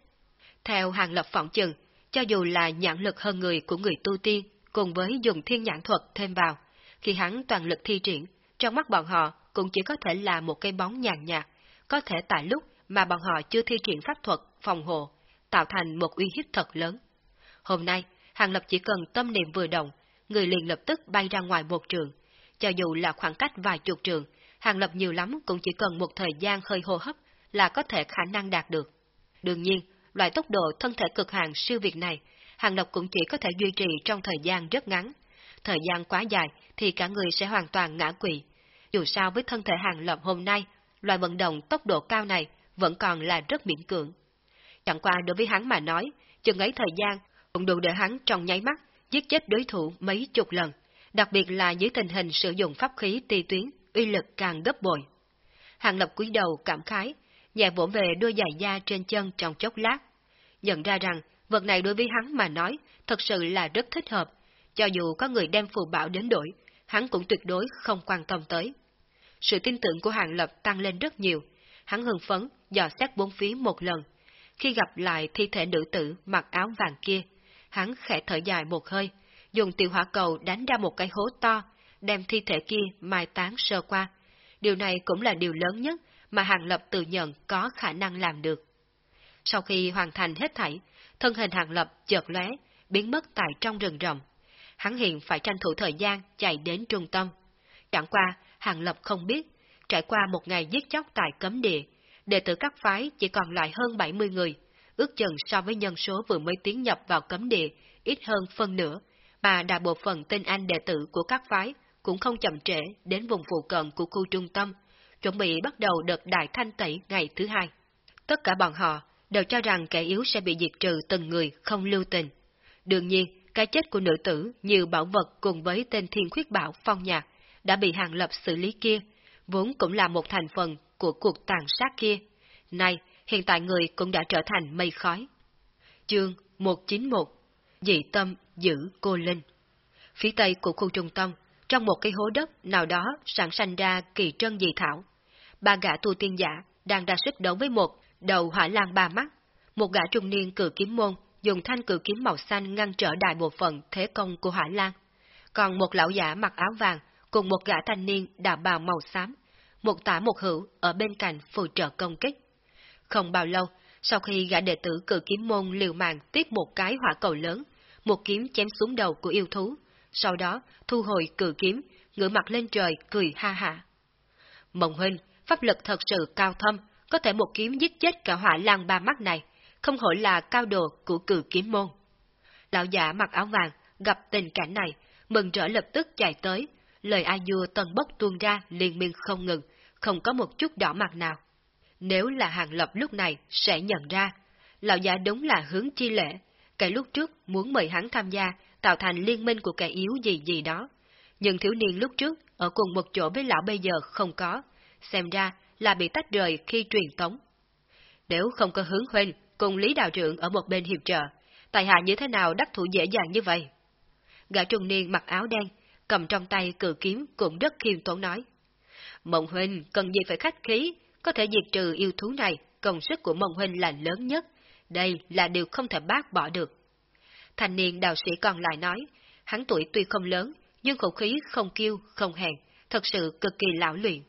Theo hàng lập phỏng chừng, cho dù là nhãn lực hơn người của người tu tiên, cùng với dùng thiên nhãn thuật thêm vào, khi hắn toàn lực thi triển, trong mắt bọn họ cũng chỉ có thể là một cây bóng nhàn nhạt, có thể tại lúc mà bọn họ chưa thi triển pháp thuật phòng hộ, tạo thành một uy hiếp thật lớn. Hôm nay, Hàng Lập chỉ cần tâm niệm vừa động, người liền lập tức bay ra ngoài một trường. Cho dù là khoảng cách vài chục trường, Hàng Lập nhiều lắm cũng chỉ cần một thời gian hơi hô hấp là có thể khả năng đạt được. Đương nhiên, loại tốc độ thân thể cực hạn siêu việt này, Hàng Lập cũng chỉ có thể duy trì trong thời gian rất ngắn, thời gian quá dài thì cả người sẽ hoàn toàn ngã quỵ. Dù sao với thân thể hàng lập hôm nay, loại vận động tốc độ cao này vẫn còn là rất miễn cưỡng. Chẳng qua đối với hắn mà nói, chừng ấy thời gian cũng đủ để hắn trong nháy mắt giết chết đối thủ mấy chục lần, đặc biệt là dưới tình hình sử dụng pháp khí ti tuyến, uy lực càng gấp bội. Hàng lập cúi đầu cảm khái, nhẹ vỗ về đôi giày da trên chân trong chốc lát, nhận ra rằng vật này đối với hắn mà nói thật sự là rất thích hợp, cho dù có người đem phù bảo đến đổi, hắn cũng tuyệt đối không quan tâm tới. Sự tin tưởng của Hàng Lập tăng lên rất nhiều, hắn hưng phấn, dò xét bốn phía một lần. Khi gặp lại thi thể nữ tử mặc áo vàng kia, hắn khẽ thở dài một hơi, dùng tiểu hỏa cầu đánh ra một cái hố to, đem thi thể kia mai tán sơ qua. Điều này cũng là điều lớn nhất mà Hàng Lập tự nhận có khả năng làm được. Sau khi hoàn thành hết thảy, thân hình Hàng Lập chợt lóe, biến mất tại trong rừng rộng. Hắn hiện phải tranh thủ thời gian chạy đến trung tâm. Chẳng qua, Hàng Lập không biết, trải qua một ngày giết chóc tại cấm địa, đệ tử các phái chỉ còn lại hơn 70 người, ước chừng so với nhân số vừa mới tiến nhập vào cấm địa, ít hơn phân nửa, mà đại bộ phận tên anh đệ tử của các phái cũng không chậm trễ đến vùng phụ cận của khu trung tâm, chuẩn bị bắt đầu đợt đại thanh tẩy ngày thứ hai. Tất cả bọn họ đều cho rằng kẻ yếu sẽ bị diệt trừ từng người không lưu tình. Đương nhiên, cái chết của nữ tử như bảo vật cùng với tên thiên khuyết bảo phong nhạc đã bị hàng lập xử lý kia, vốn cũng là một thành phần của cuộc tàn sát kia. Nay, hiện tại người cũng đã trở thành mây khói. Chương 191 Dị tâm giữ cô Linh Phía tây của khu trung tâm, trong một cái hố đất nào đó sẵn sanh ra kỳ trân dị thảo. Ba gã tu tiên giả đang ra sức đấu với một đầu hỏa lan ba mắt. Một gã trung niên cử kiếm môn dùng thanh cử kiếm màu xanh ngăn trở đại bộ phận thế công của hỏa lan. Còn một lão giả mặc áo vàng cùng một gã thanh niên đạo bào màu xám, một tả một hữu ở bên cạnh phụ trợ công kích. Không bao lâu, sau khi gã đệ tử cử kiếm môn liều mạng tiếp một cái hỏa cầu lớn, một kiếm chém xuống đầu của yêu thú, sau đó thu hồi cử kiếm, ngửa mặt lên trời cười ha ha. Mộng huynh, pháp lực thật sự cao thâm, có thể một kiếm giết chết cả hỏa lan ba mắt này, không hổ là cao độ của cử kiếm môn. Lão giả mặc áo vàng, gặp tình cảnh này, mừng rỡ lập tức chạy tới, lời ai vua tần bốc tuôn ra liên miên không ngừng, không có một chút đỏ mặt nào. Nếu là hàng lập lúc này sẽ nhận ra, lão giả đúng là hướng chi lễ, cái lúc trước muốn mời hắn tham gia, tạo thành liên minh của kẻ yếu gì gì đó. Nhưng thiếu niên lúc trước, ở cùng một chỗ với lão bây giờ không có, xem ra là bị tách rời khi truyền tống. Nếu không có hướng huynh cùng Lý Đạo Trưởng ở một bên hiệp trợ, tài hạ như thế nào đắc thủ dễ dàng như vậy? Gã trung niên mặc áo đen, cầm trong tay cự kiếm cũng rất khiêm tốn nói. Mộng huynh cần gì phải khách khí, có thể diệt trừ yêu thú này, công sức của mộng huynh là lớn nhất, đây là điều không thể bác bỏ được. Thành niên đạo sĩ còn lại nói, hắn tuổi tuy không lớn, nhưng khẩu khí không kiêu, không hèn, thật sự cực kỳ lão luyện.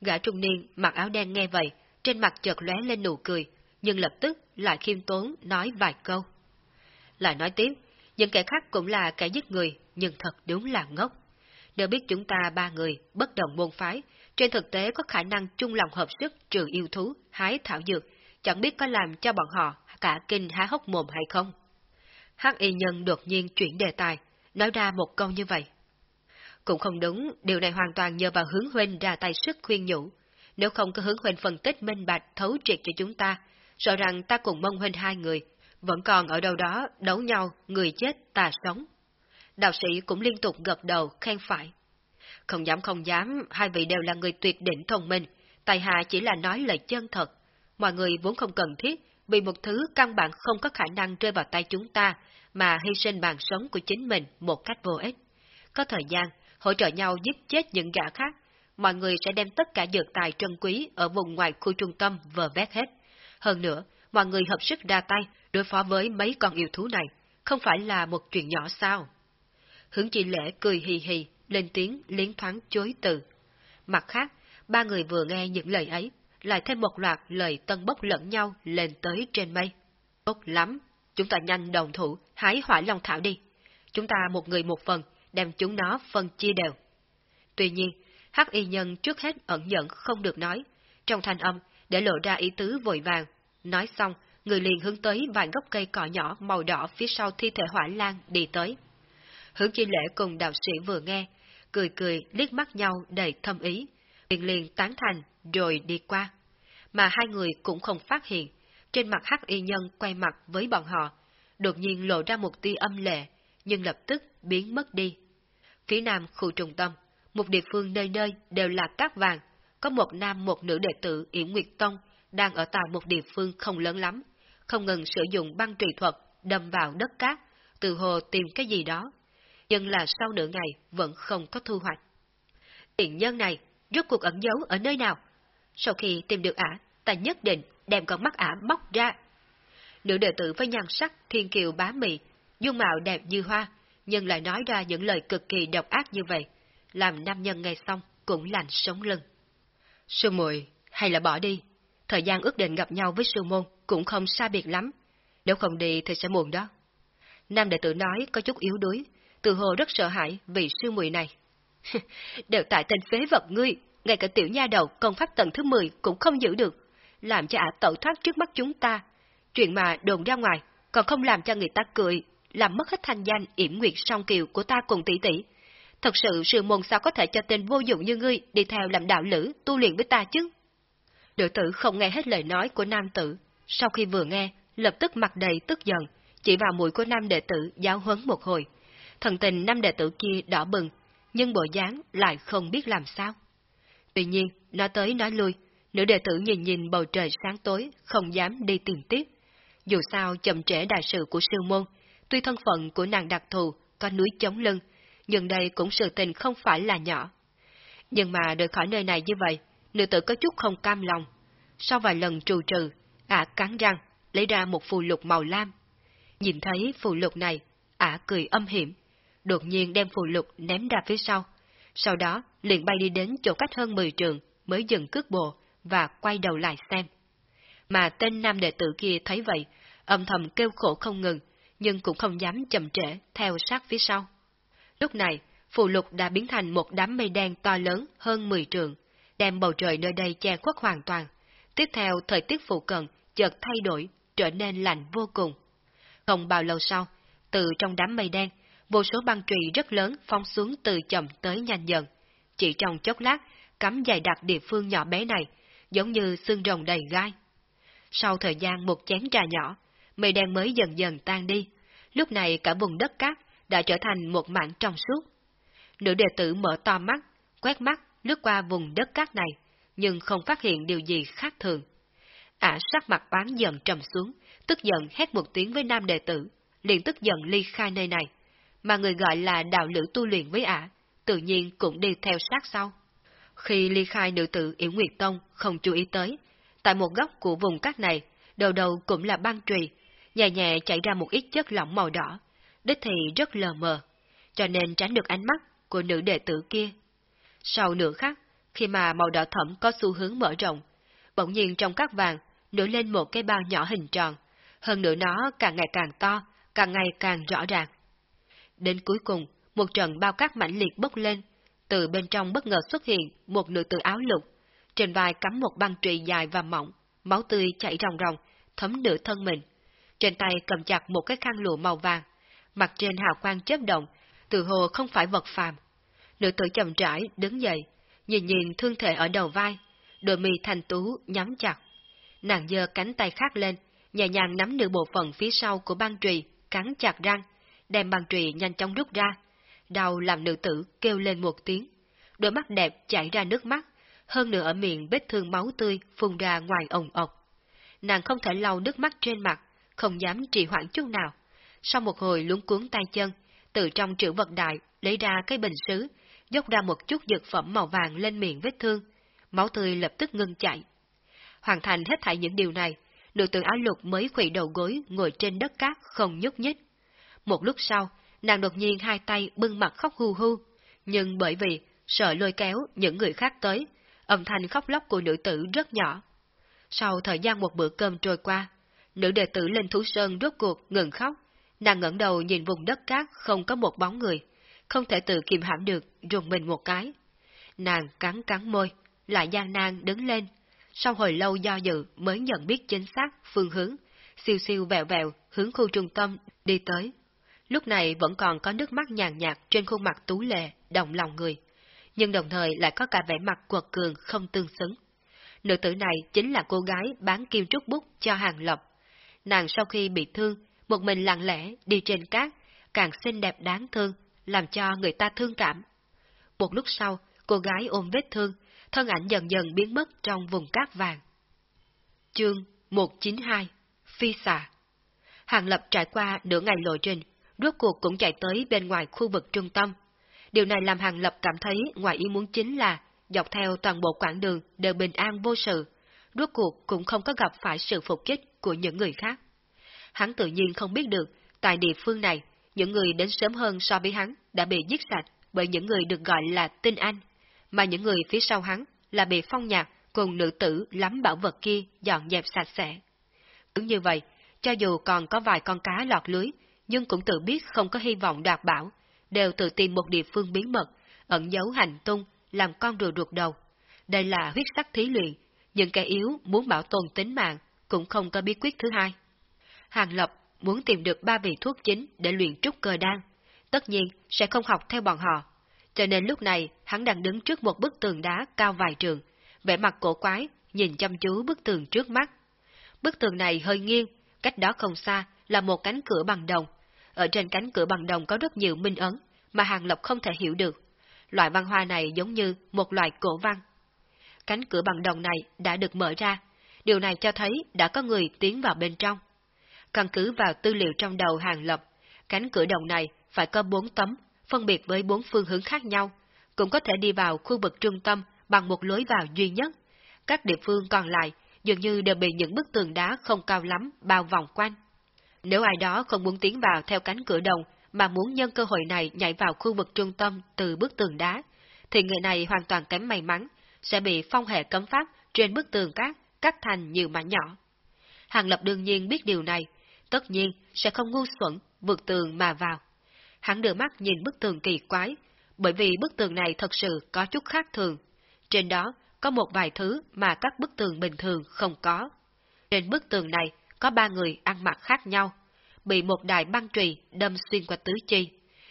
Gã trung niên mặc áo đen nghe vậy, trên mặt chợt lóe lên nụ cười, nhưng lập tức lại khiêm tốn nói vài câu. Lại nói tiếp, những kẻ khác cũng là kẻ giết người, nhưng thật đúng là ngốc. Đều biết chúng ta ba người, bất đồng môn phái, trên thực tế có khả năng chung lòng hợp sức trừ yêu thú, hái thảo dược, chẳng biết có làm cho bọn họ cả kinh há hốc mồm hay không. Hắc y nhân đột nhiên chuyển đề tài, nói ra một câu như vậy. Cũng không đúng, điều này hoàn toàn nhờ vào hướng huynh ra tay sức khuyên nhủ. Nếu không có hướng huynh phân tích minh bạch thấu triệt cho chúng ta, sợ rằng ta cùng mông huynh hai người, vẫn còn ở đâu đó đấu nhau, người chết ta sống. Đạo sĩ cũng liên tục gật đầu khen phải. Không dám không dám, hai vị đều là người tuyệt đỉnh thông minh, tài hạ chỉ là nói lời chân thật. Mọi người vốn không cần thiết vì một thứ căn bản không có khả năng rơi vào tay chúng ta mà hy sinh mạng sống của chính mình một cách vô ích. Có thời gian, hỗ trợ nhau giết chết những gã khác, mọi người sẽ đem tất cả dược tài trân quý ở vùng ngoài khu trung tâm vờ vét hết. Hơn nữa, mọi người hợp sức ra tay đối phó với mấy con yêu thú này, không phải là một chuyện nhỏ sao? Hướng chị lễ cười hì hì, lên tiếng liến thoáng chối từ. Mặt khác, ba người vừa nghe những lời ấy, lại thêm một loạt lời tân bốc lẫn nhau lên tới trên mây. Tốt lắm, chúng ta nhanh đồng thủ, hái hỏa long thảo đi. Chúng ta một người một phần, đem chúng nó phân chia đều. Tuy nhiên, hắc y nhân trước hết ẩn nhận không được nói, trong thanh âm để lộ ra ý tứ vội vàng. Nói xong, người liền hướng tới vài gốc cây cỏ nhỏ màu đỏ phía sau thi thể hỏa lan đi tới. Hướng chi lễ cùng đạo sĩ vừa nghe, cười cười liếc mắt nhau đầy thâm ý, liền liền tán thành rồi đi qua. Mà hai người cũng không phát hiện, trên mặt hắc y nhân quay mặt với bọn họ, đột nhiên lộ ra một tia âm lệ, nhưng lập tức biến mất đi. Phía nam khu trung tâm, một địa phương nơi nơi đều là cát vàng, có một nam một nữ đệ tử Yển Nguyệt Tông đang ở tại một địa phương không lớn lắm, không ngừng sử dụng băng trì thuật đâm vào đất cát, từ hồ tìm cái gì đó. Nhưng là sau nửa ngày vẫn không có thu hoạch. Tiện nhân này rốt cuộc ẩn giấu ở nơi nào? Sau khi tìm được ả, ta nhất định đem con mắt ả bóc ra. Nữ đệ tử với nhan sắc thiên kiều bá mị, dung mạo đẹp như hoa, nhưng lại nói ra những lời cực kỳ độc ác như vậy, làm nam nhân nghe xong cũng lành sống lưng. Sư muội hay là bỏ đi, thời gian ước định gặp nhau với sư môn cũng không xa biệt lắm, nếu không đi thì sẽ muộn đó. Nam đệ tử nói có chút yếu đuối, từ hồ rất sợ hãi vì sư muội này. Đều tại tên phế vật ngươi, ngay cả tiểu nha đầu công pháp tầng thứ 10 cũng không giữ được, làm cho ả tẩu thoát trước mắt chúng ta. Chuyện mà đồn ra ngoài, còn không làm cho người ta cười, làm mất hết thanh danh yểm nguyệt song kiều của ta cùng tỷ tỷ. Thật sự sư môn sao có thể cho tên vô dụng như ngươi đi theo làm đạo lữ tu luyện với ta chứ? Nữ tử không nghe hết lời nói của nam tử, sau khi vừa nghe, lập tức mặt đầy tức giận, chỉ vào mũi của nam đệ tử giáo huấn một hồi. Thần tình nam đệ tử kia đỏ bừng, nhưng bộ dáng lại không biết làm sao. Tuy nhiên, nói tới nói lui, nữ đệ tử nhìn nhìn bầu trời sáng tối, không dám đi tìm tiếp. Dù sao chậm trễ đại sự của sư môn, tuy thân phận của nàng đặc thù, có núi chống lưng, nhưng đây cũng sự tình không phải là nhỏ. Nhưng mà rời khỏi nơi này như vậy, nữ tử có chút không cam lòng. Sau vài lần trù trừ, ả cắn răng, lấy ra một phù lục màu lam. Nhìn thấy phù lục này, ả cười âm hiểm, đột nhiên đem phù lục ném ra phía sau. Sau đó, liền bay đi đến chỗ cách hơn 10 trường, mới dừng cước bộ và quay đầu lại xem. Mà tên nam đệ tử kia thấy vậy, âm thầm kêu khổ không ngừng, nhưng cũng không dám chậm trễ theo sát phía sau. Lúc này, phù lục đã biến thành một đám mây đen to lớn hơn 10 trường, đem bầu trời nơi đây che khuất hoàn toàn. Tiếp theo, thời tiết phụ cận chợt thay đổi, trở nên lạnh vô cùng. Không bao lâu sau, từ trong đám mây đen, vô số băng trụy rất lớn phóng xuống từ chậm tới nhanh dần. Chỉ trong chốc lát, cắm dài đặc địa phương nhỏ bé này, giống như xương rồng đầy gai. Sau thời gian một chén trà nhỏ, mây đen mới dần dần tan đi. Lúc này cả vùng đất cát đã trở thành một mảng trong suốt. Nữ đệ tử mở to mắt, quét mắt lướt qua vùng đất cát này, nhưng không phát hiện điều gì khác thường. Ả sắc mặt bán dần trầm xuống, tức giận hét một tiếng với nam đệ tử, liền tức giận ly khai nơi này, mà người gọi là đạo lữ tu luyện với Ả, tự nhiên cũng đi theo sát sau. Khi ly khai nữ tử yểu Nguyệt Tông không chú ý tới, tại một góc của vùng cát này, đầu đầu cũng là băng trùy, nhẹ nhẹ chảy ra một ít chất lỏng màu đỏ, đích thì rất lờ mờ, cho nên tránh được ánh mắt của nữ đệ tử kia. Sau nửa khắc, khi mà màu đỏ thẫm có xu hướng mở rộng, bỗng nhiên trong các vàng nổi lên một cái bao nhỏ hình tròn, hơn nữa nó càng ngày càng to, càng ngày càng rõ ràng. Đến cuối cùng, một trận bao cát mãnh liệt bốc lên, từ bên trong bất ngờ xuất hiện một nữ tử áo lục, trên vai cắm một băng trụy dài và mỏng, máu tươi chảy ròng ròng, thấm nửa thân mình. Trên tay cầm chặt một cái khăn lụa màu vàng, mặt trên hào quang chớp động, từ hồ không phải vật phàm. Nữ tử chậm rãi đứng dậy, nhìn nhìn thương thể ở đầu vai, đôi mi thành tú nhắm chặt. Nàng giơ cánh tay khác lên, nhẹ nhàng nắm nửa bộ phận phía sau của băng trùy, cắn chặt răng, đem băng trùy nhanh chóng rút ra. Đau làm nữ tử kêu lên một tiếng. Đôi mắt đẹp chảy ra nước mắt, hơn nữa ở miệng vết thương máu tươi phun ra ngoài ồng ọc. Nàng không thể lau nước mắt trên mặt, không dám trì hoãn chút nào. Sau một hồi luống cuốn tay chân, từ trong trữ vật đại lấy ra cái bình sứ, dốc ra một chút dược phẩm màu vàng lên miệng vết thương. Máu tươi lập tức ngưng chạy. Hoàn thành hết thảy những điều này, nữ tử áo lục mới khuỵu đầu gối ngồi trên đất cát không nhúc nhích. Một lúc sau, nàng đột nhiên hai tay bưng mặt khóc hu hu, nhưng bởi vì sợ lôi kéo những người khác tới, âm thanh khóc lóc của nữ tử rất nhỏ. Sau thời gian một bữa cơm trôi qua, nữ đệ tử lên thú sơn rốt cuộc ngừng khóc, nàng ngẩng đầu nhìn vùng đất cát không có một bóng người, không thể tự kiềm hãm được, rùng mình một cái. Nàng cắn cắn môi, lại gian nan đứng lên, sau hồi lâu do dự mới nhận biết chính xác phương hướng, siêu siêu vẹo vẹo hướng khu trung tâm đi tới. Lúc này vẫn còn có nước mắt nhàn nhạt trên khuôn mặt tú lệ, động lòng người, nhưng đồng thời lại có cả vẻ mặt quật cường không tương xứng. Nữ tử này chính là cô gái bán kim trúc bút cho Hàng Lập. Nàng sau khi bị thương, một mình lặng lẽ đi trên cát, càng xinh đẹp đáng thương, làm cho người ta thương cảm. Một lúc sau, cô gái ôm vết thương, thân ảnh dần dần biến mất trong vùng cát vàng. Chương 192 Phi xà Hàng Lập trải qua nửa ngày lộ trình, rốt cuộc cũng chạy tới bên ngoài khu vực trung tâm. Điều này làm Hàng Lập cảm thấy ngoài ý muốn chính là dọc theo toàn bộ quãng đường đều bình an vô sự, rốt cuộc cũng không có gặp phải sự phục kích của những người khác. Hắn tự nhiên không biết được, tại địa phương này, những người đến sớm hơn so với hắn đã bị giết sạch bởi những người được gọi là tinh anh, mà những người phía sau hắn là bị phong nhạc cùng nữ tử lắm bảo vật kia dọn dẹp sạch sẽ. Cứ như vậy, cho dù còn có vài con cá lọt lưới, nhưng cũng tự biết không có hy vọng đoạt bảo, đều tự tìm một địa phương bí mật, ẩn giấu hành tung, làm con rùa ruột đầu. Đây là huyết sắc thí luyện, những kẻ yếu muốn bảo tồn tính mạng cũng không có bí quyết thứ hai. Hàng Lập muốn tìm được ba vị thuốc chính để luyện trúc cơ đan, tất nhiên sẽ không học theo bọn họ. Cho nên lúc này hắn đang đứng trước một bức tường đá cao vài trường, vẻ mặt cổ quái, nhìn chăm chú bức tường trước mắt. Bức tường này hơi nghiêng, cách đó không xa là một cánh cửa bằng đồng. Ở trên cánh cửa bằng đồng có rất nhiều minh ấn, mà Hàng Lập không thể hiểu được. Loại văn hoa này giống như một loại cổ văn. Cánh cửa bằng đồng này đã được mở ra, điều này cho thấy đã có người tiến vào bên trong. Căn cứ vào tư liệu trong đầu Hàng Lập, cánh cửa đồng này phải có bốn tấm, phân biệt với bốn phương hướng khác nhau, cũng có thể đi vào khu vực trung tâm bằng một lối vào duy nhất. Các địa phương còn lại dường như đều bị những bức tường đá không cao lắm bao vòng quanh. Nếu ai đó không muốn tiến vào theo cánh cửa đồng mà muốn nhân cơ hội này nhảy vào khu vực trung tâm từ bức tường đá, thì người này hoàn toàn kém may mắn, sẽ bị phong hệ cấm pháp trên bức tường cát cắt thành nhiều mảnh nhỏ. Hàng Lập đương nhiên biết điều này, tất nhiên sẽ không ngu xuẩn vượt tường mà vào. Hắn đưa mắt nhìn bức tường kỳ quái, bởi vì bức tường này thật sự có chút khác thường. Trên đó có một vài thứ mà các bức tường bình thường không có. Trên bức tường này có ba người ăn mặc khác nhau, bị một đài băng trùy đâm xuyên qua tứ chi,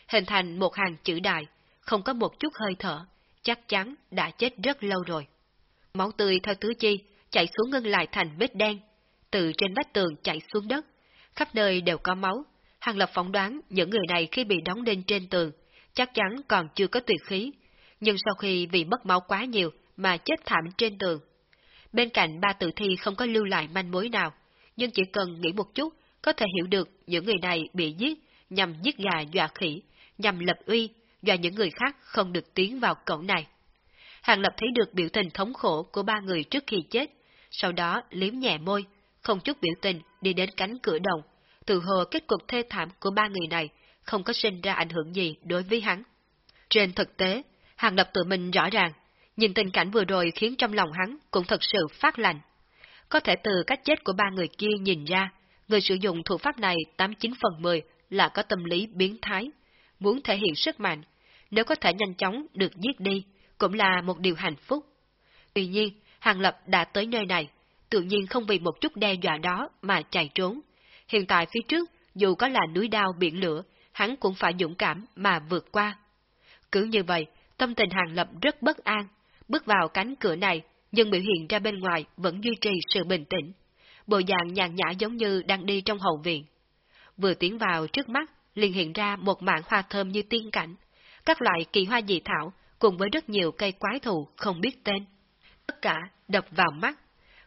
hình thành một hàng chữ đại, không có một chút hơi thở, chắc chắn đã chết rất lâu rồi. Máu tươi theo tứ chi chảy xuống ngưng lại thành vết đen, từ trên vách tường chảy xuống đất, khắp nơi đều có máu. Hàng Lập phỏng đoán những người này khi bị đóng đinh trên tường, chắc chắn còn chưa có tuyệt khí, nhưng sau khi vì mất máu quá nhiều mà chết thảm trên tường. Bên cạnh ba tử thi không có lưu lại manh mối nào, nhưng chỉ cần nghĩ một chút, có thể hiểu được những người này bị giết nhằm giết gà dọa khỉ, nhằm lập uy, dọa những người khác không được tiến vào cổng này. Hàng Lập thấy được biểu tình thống khổ của ba người trước khi chết, sau đó liếm nhẹ môi, không chút biểu tình đi đến cánh cửa đồng, từ hồ kết cục thê thảm của ba người này không có sinh ra ảnh hưởng gì đối với hắn. Trên thực tế, Hàng Lập tự mình rõ ràng, nhìn tình cảnh vừa rồi khiến trong lòng hắn cũng thật sự phát lạnh. Có thể từ cách chết của ba người kia nhìn ra, người sử dụng thủ pháp này 89 phần 10 là có tâm lý biến thái, muốn thể hiện sức mạnh, nếu có thể nhanh chóng được giết đi, cũng là một điều hạnh phúc. Tuy nhiên, Hàng Lập đã tới nơi này, tự nhiên không vì một chút đe dọa đó mà chạy trốn. Hiện tại phía trước, dù có là núi đao biển lửa, hắn cũng phải dũng cảm mà vượt qua. Cứ như vậy, tâm tình Hàng Lập rất bất an, bước vào cánh cửa này, nhưng biểu hiện ra bên ngoài vẫn duy trì sự bình tĩnh. Bộ dạng nhàn nhã giống như đang đi trong hậu viện. Vừa tiến vào trước mắt, liền hiện ra một mảng hoa thơm như tiên cảnh, các loại kỳ hoa dị thảo cùng với rất nhiều cây quái thụ không biết tên. Tất cả đập vào mắt.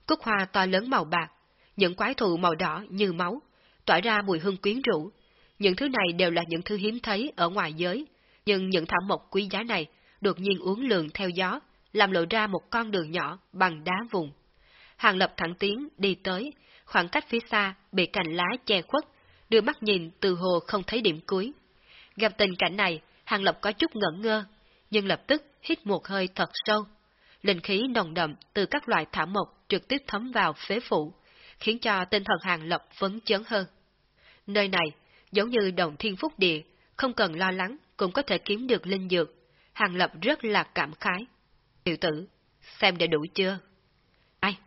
Cúc hoa to lớn màu bạc, những quái thụ màu đỏ như máu, tỏa ra mùi hương quyến rũ. Những thứ này đều là những thứ hiếm thấy ở ngoài giới, nhưng những thảo mộc quý giá này đột nhiên uốn lượn theo gió, làm lộ ra một con đường nhỏ bằng đá vùng. Hàng lập thẳng tiến đi tới, khoảng cách phía xa bị cành lá che khuất, đưa mắt nhìn từ hồ không thấy điểm cuối. Gặp tình cảnh này, Hàng Lập có chút ngẩn ngơ, nhưng lập tức hít một hơi thật sâu. Linh khí nồng đậm từ các loại thảo mộc trực tiếp thấm vào phế phủ, khiến cho tinh thần Hàng Lập phấn chấn hơn. Nơi này, giống như đồng thiên phúc địa, không cần lo lắng cũng có thể kiếm được linh dược. Hàng Lập rất là cảm khái. Tiểu tử, xem đã đủ chưa? Ai?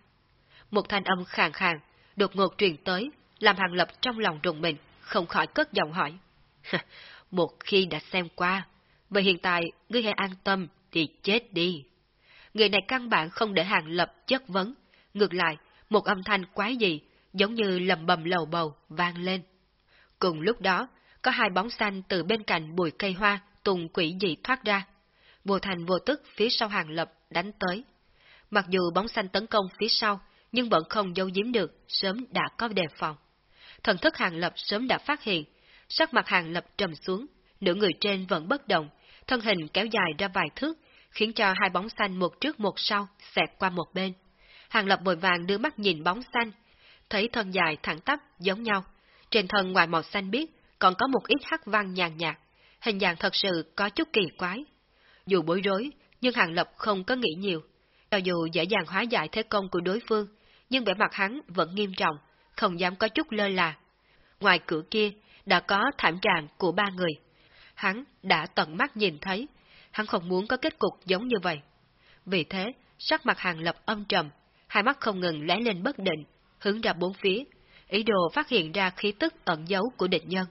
Một thanh âm khàn khàn, đột ngột truyền tới, làm Hàng Lập trong lòng rùng mình, không khỏi cất giọng hỏi. một khi đã xem qua, vậy hiện tại ngươi hãy an tâm thì chết đi. Người này căn bản không để Hàng Lập chất vấn, ngược lại, một âm thanh quái dị, giống như lầm bầm lầu bầu, vang lên. Cùng lúc đó, có hai bóng xanh từ bên cạnh bụi cây hoa tùng quỷ dị thoát ra. Vô thành vô tức phía sau hàng lập đánh tới. Mặc dù bóng xanh tấn công phía sau, nhưng vẫn không giấu giếm được, sớm đã có đề phòng. Thần thức hàng lập sớm đã phát hiện, sắc mặt hàng lập trầm xuống, nửa người trên vẫn bất động, thân hình kéo dài ra vài thước, khiến cho hai bóng xanh một trước một sau xẹt qua một bên. Hàng lập vội vàng đưa mắt nhìn bóng xanh, thấy thân dài thẳng tắp giống nhau. Trên thân ngoài màu xanh biếc còn có một ít hắc văn nhàn nhạt, hình dạng thật sự có chút kỳ quái. Dù bối rối, nhưng Hàng Lập không có nghĩ nhiều. Cho dù dễ dàng hóa giải thế công của đối phương, nhưng vẻ mặt hắn vẫn nghiêm trọng, không dám có chút lơ là. Ngoài cửa kia, đã có thảm trạng của ba người. Hắn đã tận mắt nhìn thấy, hắn không muốn có kết cục giống như vậy. Vì thế, sắc mặt Hàng Lập âm trầm, hai mắt không ngừng lóe lên bất định, hướng ra bốn phía, ý đồ phát hiện ra khí tức ẩn giấu của địch nhân.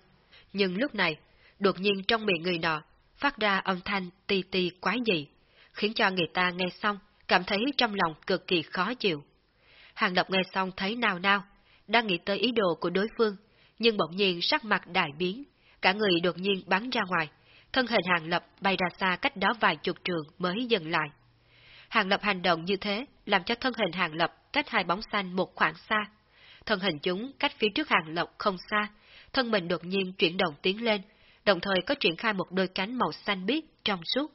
Nhưng lúc này, đột nhiên trong miệng người nọ phát ra âm thanh ti ti quái dị, khiến cho người ta nghe xong cảm thấy trong lòng cực kỳ khó chịu. Hàng Lập nghe xong thấy nào nào, đang nghĩ tới ý đồ của đối phương, nhưng bỗng nhiên sắc mặt đại biến, cả người đột nhiên bắn ra ngoài, thân hình Hàng Lập bay ra xa cách đó vài chục trường mới dừng lại. Hàng Lập hành động như thế làm cho thân hình Hàng Lập cách hai bóng xanh một khoảng xa. Thân hình chúng cách phía trước Hàng Lập không xa, thân mình đột nhiên chuyển động tiến lên, đồng thời có triển khai một đôi cánh màu xanh biếc trong suốt.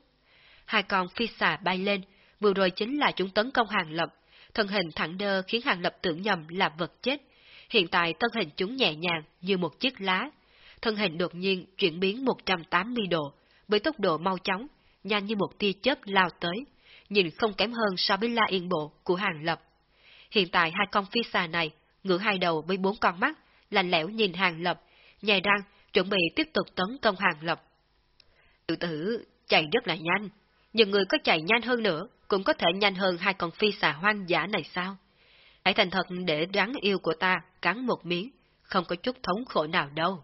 Hai con phi xà bay lên, vừa rồi chính là chúng tấn công Hàng Lập, thân hình thẳng đơ khiến Hàng Lập tưởng nhầm là vật chết. Hiện tại thân hình chúng nhẹ nhàng như một chiếc lá, thân hình đột nhiên chuyển biến 180 độ, với tốc độ mau chóng, nhanh như một tia chớp lao tới, nhìn không kém hơn so với la yên bộ của Hàng Lập. Hiện tại hai con phi xà này, ngửa hai đầu với bốn con mắt, lạnh lẽo nhìn Hàng Lập, nhai răng, chuẩn bị tiếp tục tấn công Hàng Lập. tự tử chạy rất là nhanh, nhưng người có chạy nhanh hơn nữa, cũng có thể nhanh hơn hai con phi xà hoang dã này sao? Hãy thành thật để rắn yêu của ta cắn một miếng, không có chút thống khổ nào đâu.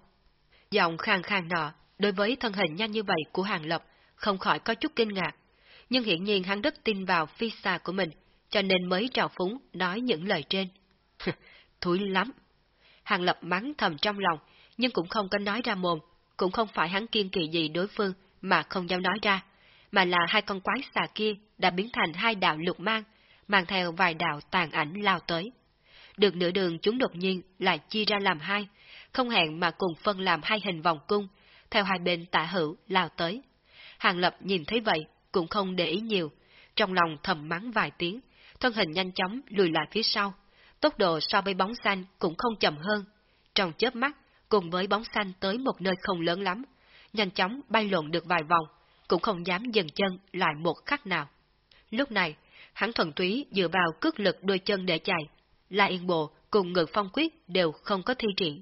Giọng khang khang nọ, đối với thân hình nhanh như vậy của Hàng Lập, không khỏi có chút kinh ngạc. Nhưng hiển nhiên hắn rất tin vào phi xa của mình, cho nên mới trào phúng nói những lời trên. Thúi lắm. Hàng Lập mắng thầm trong lòng, nhưng cũng không có nói ra mồm, cũng không phải hắn kiên kỳ gì đối phương mà không dám nói ra, mà là hai con quái xà kia đã biến thành hai đạo lục mang, mang theo vài đạo tàn ảnh lao tới. Được nửa đường chúng đột nhiên lại chia ra làm hai, không hẹn mà cùng phân làm hai hình vòng cung, theo hai bên tả hữu lao tới. Hàng Lập nhìn thấy vậy, cũng không để ý nhiều, trong lòng thầm mắng vài tiếng, thân hình nhanh chóng lùi lại phía sau, tốc độ so với bóng xanh cũng không chậm hơn. Trong chớp mắt, cùng với bóng xanh tới một nơi không lớn lắm, nhanh chóng bay lộn được vài vòng, cũng không dám dừng chân lại một khắc nào. Lúc này, hắn thuần túy dựa vào cước lực đôi chân để chạy, La Yên Bộ cùng ngự phong quyết đều không có thi triển.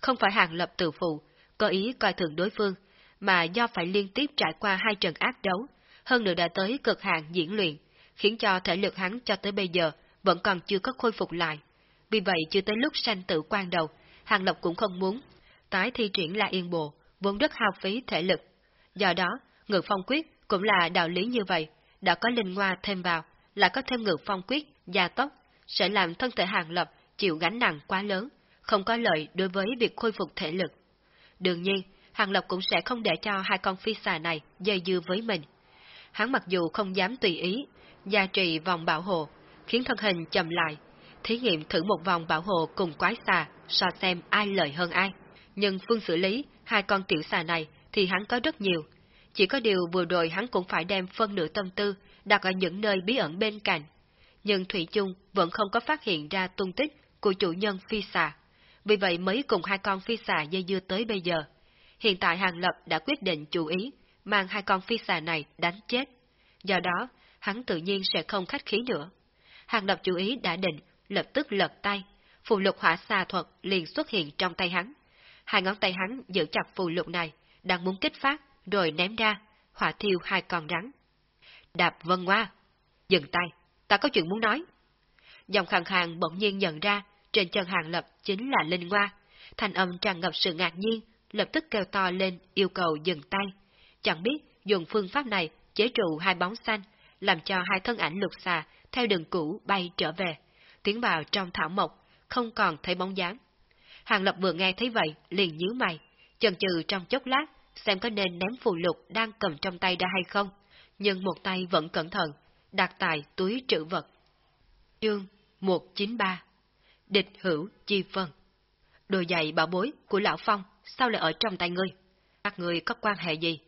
Không phải hàng lập tự phụ, có ý coi thường đối phương, mà do phải liên tiếp trải qua hai trận ác đấu, hơn nữa đã tới cực hạn diễn luyện, khiến cho thể lực hắn cho tới bây giờ vẫn còn chưa có khôi phục lại. Vì vậy chưa tới lúc sanh tử quan đầu, Hàng lập cũng không muốn tái thi triển là Yên Bộ, vốn rất hao phí thể lực. Do đó, ngự phong quyết cũng là đạo lý như vậy, đã có linh hoa thêm vào, lại có thêm ngự phong quyết, gia tốc, sẽ làm thân thể Hàng Lập chịu gánh nặng quá lớn, không có lợi đối với việc khôi phục thể lực. Đương nhiên, Hàng Lập cũng sẽ không để cho hai con phi xà này dây dưa với mình. Hắn mặc dù không dám tùy ý, gia trì vòng bảo hộ, khiến thân hình chậm lại, thí nghiệm thử một vòng bảo hộ cùng quái xà, so xem ai lợi hơn ai. Nhưng phương xử lý hai con tiểu xà này thì hắn có rất nhiều. Chỉ có điều vừa rồi hắn cũng phải đem phân nửa tâm tư đặt ở những nơi bí ẩn bên cạnh. Nhưng Thủy chung vẫn không có phát hiện ra tung tích của chủ nhân phi xà. Vì vậy mới cùng hai con phi xà dây dưa tới bây giờ. Hiện tại Hàng Lập đã quyết định chú ý, mang hai con phi xà này đánh chết. Do đó, hắn tự nhiên sẽ không khách khí nữa. Hàng Lập chú ý đã định, lập tức lật tay, phù lục hỏa xà thuật liền xuất hiện trong tay hắn. Hai ngón tay hắn giữ chặt phù lục này, đang muốn kích phát, rồi ném ra, hỏa thiêu hai con rắn. Đạp vân hoa, dừng tay, ta có chuyện muốn nói. Dòng khẳng hàng bỗng nhiên nhận ra, trên chân hàng lập chính là Linh Hoa. Thành âm tràn ngập sự ngạc nhiên, lập tức kêu to lên yêu cầu dừng tay. Chẳng biết dùng phương pháp này chế trụ hai bóng xanh, làm cho hai thân ảnh lục xà theo đường cũ bay trở về, tiến vào trong thảo mộc, không còn thấy bóng dáng. Hàng Lập vừa nghe thấy vậy, liền nhíu mày, chần chừ trong chốc lát, xem có nên ném phù lục đang cầm trong tay ra hay không, nhưng một tay vẫn cẩn thận, đặt tại túi trữ vật. Chương 193 Địch hữu chi phân Đồ giày bảo bối của Lão Phong sao lại ở trong tay ngươi? Các ngươi có quan hệ gì?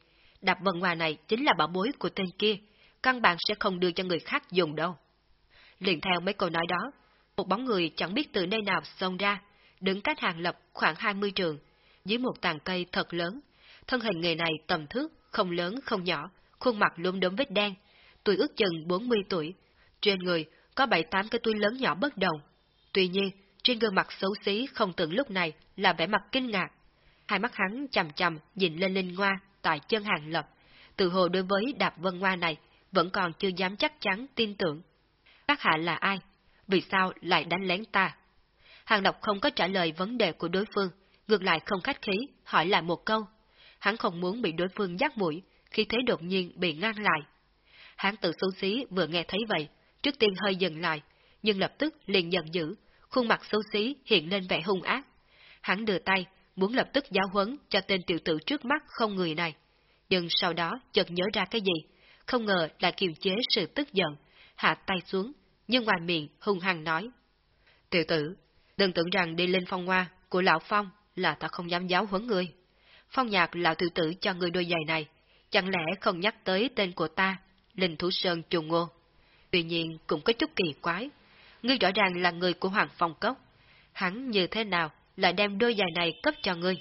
Đạp vần hòa này chính là bảo bối của tên kia, căn bản sẽ không đưa cho người khác dùng đâu. Liền theo mấy câu nói đó, một bóng người chẳng biết từ nơi nào xông ra, đứng cách hàng lập khoảng 20 trường, dưới một tàn cây thật lớn. Thân hình người này tầm thước, không lớn không nhỏ, khuôn mặt luôn đốm vết đen, tuổi ước chừng 40 tuổi. Trên người có bảy tám cái túi lớn nhỏ bất đồng. Tuy nhiên, trên gương mặt xấu xí không tưởng lúc này là vẻ mặt kinh ngạc. Hai mắt hắn chầm chầm nhìn lên linh ngoa tại chân hàng lập, tự hồ đối với đạp vân ngoa này vẫn còn chưa dám chắc chắn tin tưởng. Các hạ là ai? Vì sao lại đánh lén ta? Hàng Lập không có trả lời vấn đề của đối phương, ngược lại không khách khí, hỏi lại một câu. Hắn không muốn bị đối phương giác mũi, khi thế đột nhiên bị ngăn lại. Hắn tự xấu xí vừa nghe thấy vậy, trước tiên hơi dừng lại, nhưng lập tức liền giận dữ, khuôn mặt xấu xí hiện lên vẻ hung ác. Hắn đưa tay, muốn lập tức giáo huấn cho tên tiểu tử trước mắt không người này. Nhưng sau đó chợt nhớ ra cái gì, không ngờ là kiềm chế sự tức giận, hạ tay xuống, nhưng ngoài miệng hung hăng nói. Tiểu tử, đừng tưởng rằng đi lên phong hoa của lão Phong là ta không dám giáo huấn ngươi. Phong nhạc lão tiểu tử cho ngươi đôi giày này, chẳng lẽ không nhắc tới tên của ta, Linh Thủ Sơn Trùng Ngô. Tuy nhiên cũng có chút kỳ quái, ngươi rõ ràng là người của Hoàng Phong Cốc. Hắn như thế nào lại đem đôi giày này cấp cho ngươi?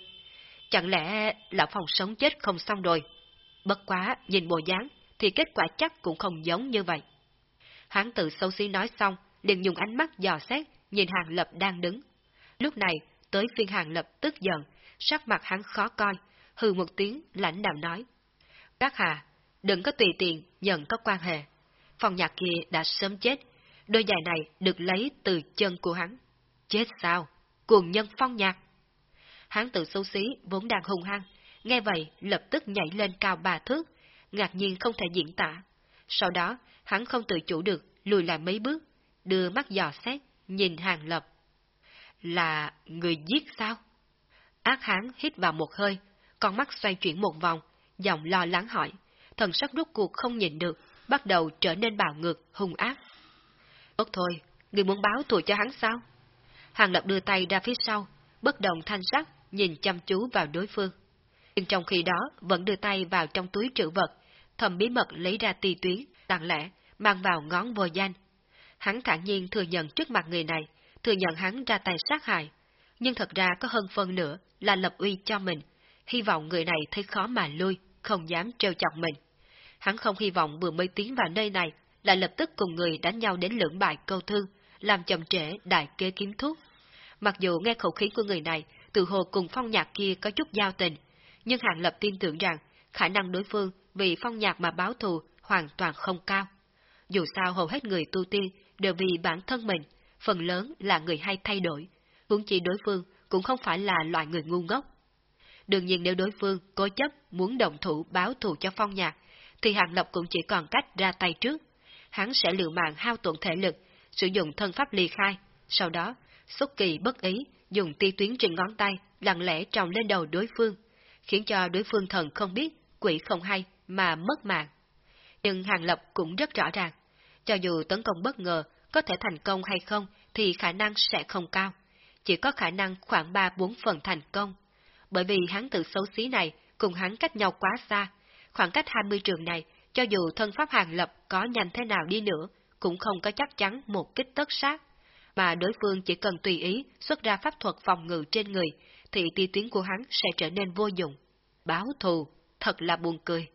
Chẳng lẽ lão phòng sống chết không xong rồi? Bất quá, nhìn bộ dáng, thì kết quả chắc cũng không giống như vậy. Hắn tự sâu xí nói xong, liền dùng ánh mắt dò xét, nhìn Hàng Lập đang đứng. Lúc này, tới phiên Hàng Lập tức giận, sắc mặt hắn khó coi, hừ một tiếng lãnh đạm nói. Các hà, đừng có tùy tiện nhận có quan hệ. Phòng nhạc kia đã sớm chết, đôi giày này được lấy từ chân của hắn. Chết sao? Cuồng nhân phong nhạc. Hắn tự xấu xí vốn đang hung hăng, nghe vậy lập tức nhảy lên cao ba thước, ngạc nhiên không thể diễn tả. Sau đó, hắn không tự chủ được, lùi lại mấy bước, đưa mắt dò xét, nhìn hàng lập. Là người giết sao? Ác hán hít vào một hơi, con mắt xoay chuyển một vòng, giọng lo lắng hỏi, thần sắc rút cuộc không nhìn được, bắt đầu trở nên bạo ngược, hung ác. Tốt thôi, người muốn báo thù cho hắn sao? Hàng lập đưa tay ra phía sau, bất động thanh sắc, nhìn chăm chú vào đối phương. Nhưng trong khi đó vẫn đưa tay vào trong túi trữ vật, thầm bí mật lấy ra ti tuyến, tặng lẽ, mang vào ngón vô danh. Hắn thản nhiên thừa nhận trước mặt người này, thừa nhận hắn ra tay sát hại, nhưng thật ra có hơn phân nữa là lập uy cho mình, hy vọng người này thấy khó mà lui, không dám trêu chọc mình. Hắn không hy vọng vừa mới tiến vào nơi này, lại lập tức cùng người đánh nhau đến lưỡng bại câu thương, làm chậm trễ đại kế kiếm thuốc. Mặc dù nghe khẩu khí của người này, tự hồ cùng phong nhạc kia có chút giao tình, nhưng Hàng Lập tin tưởng rằng khả năng đối phương vì phong nhạc mà báo thù hoàn toàn không cao. Dù sao hầu hết người tu tiên đều vì bản thân mình, phần lớn là người hay thay đổi, huống chi đối phương cũng không phải là loại người ngu ngốc. Đương nhiên nếu đối phương cố chấp muốn đồng thủ báo thù cho phong nhạc, thì Hàng Lập cũng chỉ còn cách ra tay trước. Hắn sẽ liều mạng hao tổn thể lực, sử dụng thân pháp ly khai, sau đó, xuất kỳ bất ý, dùng ti tuyến trên ngón tay, lặng lẽ trồng lên đầu đối phương, khiến cho đối phương thần không biết, quỷ không hay, mà mất mạng. Nhưng Hàng Lập cũng rất rõ ràng, cho dù tấn công bất ngờ có thể thành công hay không thì khả năng sẽ không cao, chỉ có khả năng khoảng 3-4 phần thành công. Bởi vì hắn tự xấu xí này cùng hắn cách nhau quá xa, khoảng cách 20 trường này, cho dù thân pháp Hàng Lập có nhanh thế nào đi nữa, cũng không có chắc chắn một kích tất sát, mà đối phương chỉ cần tùy ý xuất ra pháp thuật phòng ngự trên người, thì ti tuyến của hắn sẽ trở nên vô dụng. Báo thù, thật là buồn cười.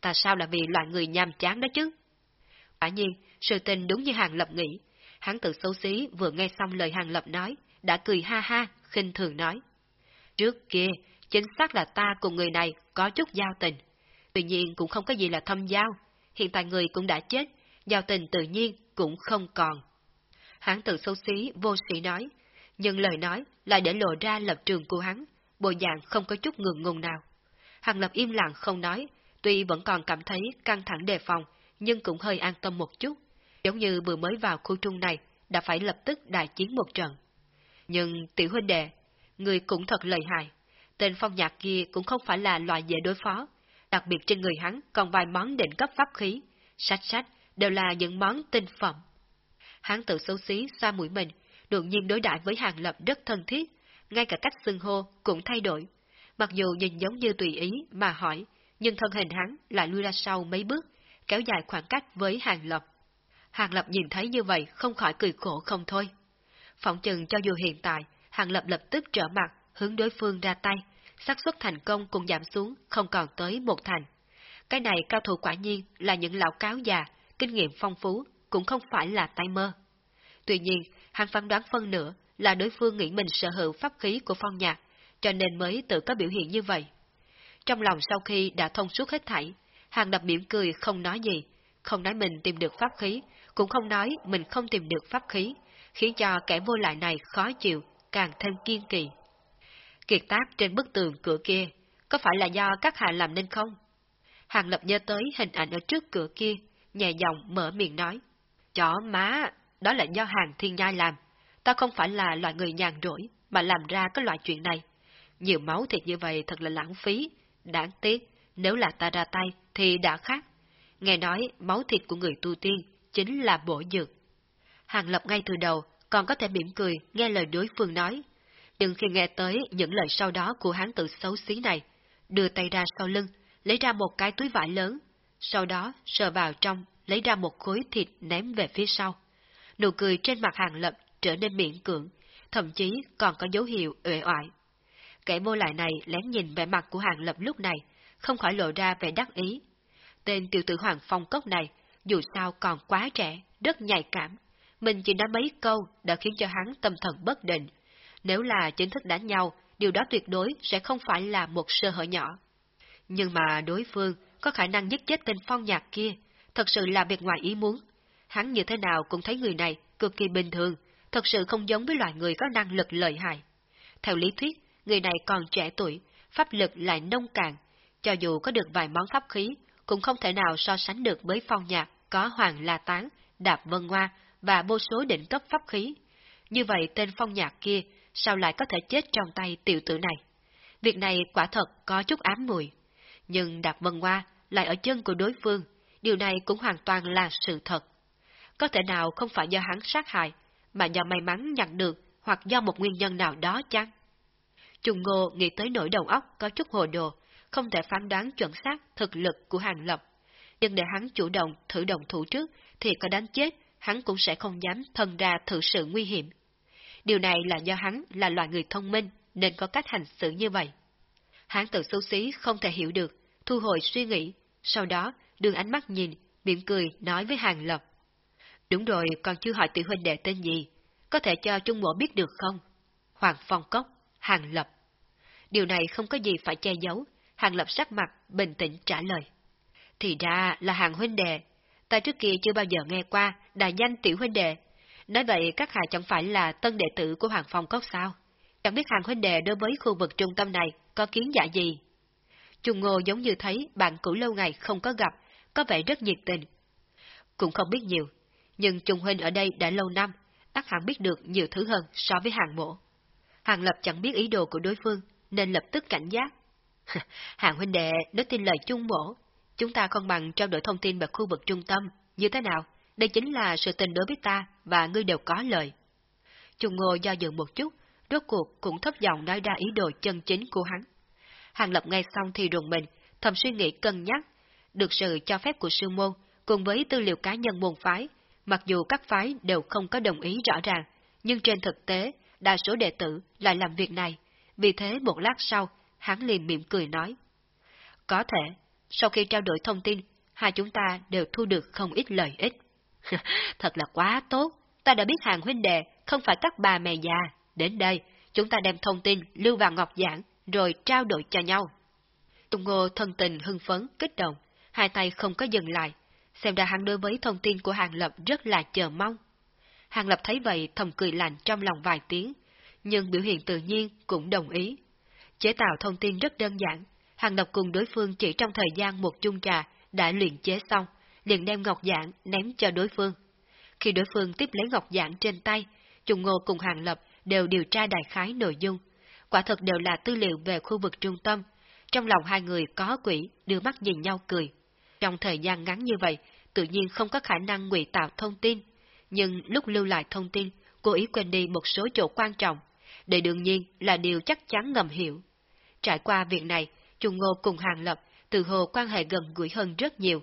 Tại sao là vì loại người nhàm chán đó chứ? Quả nhiên, sự tình đúng như Hàng Lập nghĩ. Hắn tự xấu xí vừa nghe xong lời Hàng Lập nói, đã cười ha ha, khinh thường nói. Trước kia, chính xác là ta cùng người này có chút giao tình. Tuy nhiên cũng không có gì là thâm giao. Hiện tại người cũng đã chết, giao tình tự nhiên cũng không còn. Hắn tự xấu xí, vô sĩ nói, nhưng lời nói lại để lộ ra lập trường của hắn, bộ dạng không có chút ngừng ngùng nào. Hàng Lập im lặng không nói, tuy vẫn còn cảm thấy căng thẳng đề phòng, nhưng cũng hơi an tâm một chút, giống như vừa mới vào khu trung này, đã phải lập tức đại chiến một trận. Nhưng tiểu huynh đệ, người cũng thật lợi hại. Tên phong nhạc kia cũng không phải là loại dễ đối phó, đặc biệt trên người hắn còn vài món định cấp pháp khí, sách sách đều là những món tinh phẩm. Hắn tự xấu xí xoa mũi mình, đột nhiên đối đãi với Hàng Lập rất thân thiết, ngay cả cách xưng hô cũng thay đổi. Mặc dù nhìn giống như tùy ý mà hỏi, nhưng thân hình hắn lại lui ra sau mấy bước, kéo dài khoảng cách với Hàng Lập. Hàng Lập nhìn thấy như vậy không khỏi cười khổ không thôi. Phỏng chừng cho dù hiện tại, Hàng Lập lập tức trở mặt, hướng đối phương ra tay, xác suất thành công cũng giảm xuống, không còn tới một thành. Cái này cao thủ quả nhiên là những lão cáo già, kinh nghiệm phong phú, cũng không phải là tay mơ. Tuy nhiên, hắn phán đoán phân nửa là đối phương nghĩ mình sở hữu pháp khí của phong nhạc, cho nên mới tự có biểu hiện như vậy. Trong lòng sau khi đã thông suốt hết thảy, hàng đập mỉm cười không nói gì, không nói mình tìm được pháp khí, cũng không nói mình không tìm được pháp khí, khiến cho kẻ vô lại này khó chịu, càng thêm kiên kỳ. Kiệt tác trên bức tường cửa kia, có phải là do các hạ làm nên không? Hàng lập nhớ tới hình ảnh ở trước cửa kia, nhẹ giọng mở miệng nói. Chó má, đó là do hàng thiên nhai làm. Ta không phải là loại người nhàn rỗi, mà làm ra cái loại chuyện này. Nhiều máu thịt như vậy thật là lãng phí. Đáng tiếc, nếu là ta ra tay thì đã khác. Nghe nói máu thịt của người tu tiên chính là bổ dược. Hàng lập ngay từ đầu còn có thể mỉm cười nghe lời đối phương nói. Nhưng khi nghe tới những lời sau đó của hán tử xấu xí này, đưa tay ra sau lưng, lấy ra một cái túi vải lớn, sau đó sờ vào trong, lấy ra một khối thịt ném về phía sau. Nụ cười trên mặt hàng lập trở nên miễn cưỡng, thậm chí còn có dấu hiệu uể oải. Kẻ vô lại này lén nhìn vẻ mặt của hàng lập lúc này, không khỏi lộ ra vẻ đắc ý. Tên tiểu tử Hoàng Phong Cốc này, dù sao còn quá trẻ, rất nhạy cảm. Mình chỉ nói mấy câu đã khiến cho hắn tâm thần bất định. Nếu là chính thức đánh nhau, điều đó tuyệt đối sẽ không phải là một sơ hở nhỏ. Nhưng mà đối phương có khả năng giết chết tên phong nhạc kia, thật sự là việc ngoài ý muốn. Hắn như thế nào cũng thấy người này cực kỳ bình thường, thật sự không giống với loại người có năng lực lợi hại. Theo lý thuyết, người này còn trẻ tuổi, pháp lực lại nông cạn, cho dù có được vài món pháp khí, cũng không thể nào so sánh được với phong nhạc có Hoàng La Tán, Đạp Vân Hoa và vô số đỉnh cấp pháp khí. Như vậy tên phong nhạc kia sao lại có thể chết trong tay tiểu tử này? Việc này quả thật có chút ám mùi. Nhưng Đạp Vân Hoa lại ở chân của đối phương, điều này cũng hoàn toàn là sự thật. Có thể nào không phải do hắn sát hại, mà do may mắn nhận được hoặc do một nguyên nhân nào đó chăng? Trung Ngô nghĩ tới nỗi đầu óc có chút hồ đồ, không thể phán đoán chuẩn xác thực lực của Hàng Lập. Nhưng để hắn chủ động thử đồng thủ trước thì có đánh chết, hắn cũng sẽ không dám thân ra thử sự nguy hiểm. Điều này là do hắn là loại người thông minh nên có cách hành xử như vậy. Hắn tự xấu xí không thể hiểu được, thu hồi suy nghĩ, sau đó đường ánh mắt nhìn, mỉm cười nói với Hàng Lập. Đúng rồi, còn chưa hỏi tiểu huynh đệ tên gì, có thể cho Trung Mộ biết được không? Hoàng Phong Cốc, Hàng Lập. Điều này không có gì phải che giấu, Hàng Lập sắc mặt, bình tĩnh trả lời. Thì ra là hàng huynh đệ, ta trước kia chưa bao giờ nghe qua đại danh tiểu huynh đệ. Nói vậy các hạ chẳng phải là tân đệ tử của Hoàng Phong Cốc sao? Chẳng biết hàng huynh đệ đối với khu vực trung tâm này có kiến giả gì? Trung Ngô giống như thấy bạn cũ lâu ngày không có gặp, có vẻ rất nhiệt tình. Cũng không biết nhiều, nhưng Trung Huynh ở đây đã lâu năm, ác hẳn biết được nhiều thứ hơn so với hàng mộ. Hàng Lập chẳng biết ý đồ của đối phương, nên lập tức cảnh giác. hàng huynh đệ nói tin lời Trung Mổ, chúng ta không bằng trao đổi thông tin về khu vực trung tâm, như thế nào? Đây chính là sự tình đối với ta, và ngươi đều có lời. Trung Ngô do dự một chút, rốt cuộc cũng thấp giọng nói ra ý đồ chân chính của hắn. Hàng Lập ngay xong thì rùng mình, thầm suy nghĩ cân nhắc, được sự cho phép của sư môn, cùng với tư liệu cá nhân môn phái, mặc dù các phái đều không có đồng ý rõ ràng, nhưng trên thực tế, đa số đệ tử lại làm việc này, vì thế một lát sau, hắn liền mỉm cười nói. Có thể, sau khi trao đổi thông tin, hai chúng ta đều thu được không ít lợi ích. Thật là quá tốt, ta đã biết hàng huynh đệ, không phải các bà mẹ già. Đến đây, chúng ta đem thông tin lưu vào ngọc giảng, rồi trao đổi cho nhau. Tùng Ngô thân tình hưng phấn, kích động, hai tay không có dừng lại, xem ra hắn đối với thông tin của Hàng Lập rất là chờ mong. Hàng Lập thấy vậy thầm cười lạnh trong lòng vài tiếng, nhưng biểu hiện tự nhiên cũng đồng ý. Chế tạo thông tin rất đơn giản, Hàng Lập cùng đối phương chỉ trong thời gian một chung trà đã luyện chế xong, liền đem ngọc giản ném cho đối phương. Khi đối phương tiếp lấy ngọc giản trên tay, trùng Ngô cùng Hàng Lập đều điều tra đại khái nội dung. quả thật đều là tư liệu về khu vực trung tâm. Trong lòng hai người có quỷ, đưa mắt nhìn nhau cười. Trong thời gian ngắn như vậy, tự nhiên không có khả năng ngụy tạo thông tin, nhưng lúc lưu lại thông tin, cố ý quên đi một số chỗ quan trọng, để đương nhiên là điều chắc chắn ngầm hiểu. Trải qua việc này, Trung Ngô cùng Hàng Lập từ hồ quan hệ gần gũi hơn rất nhiều,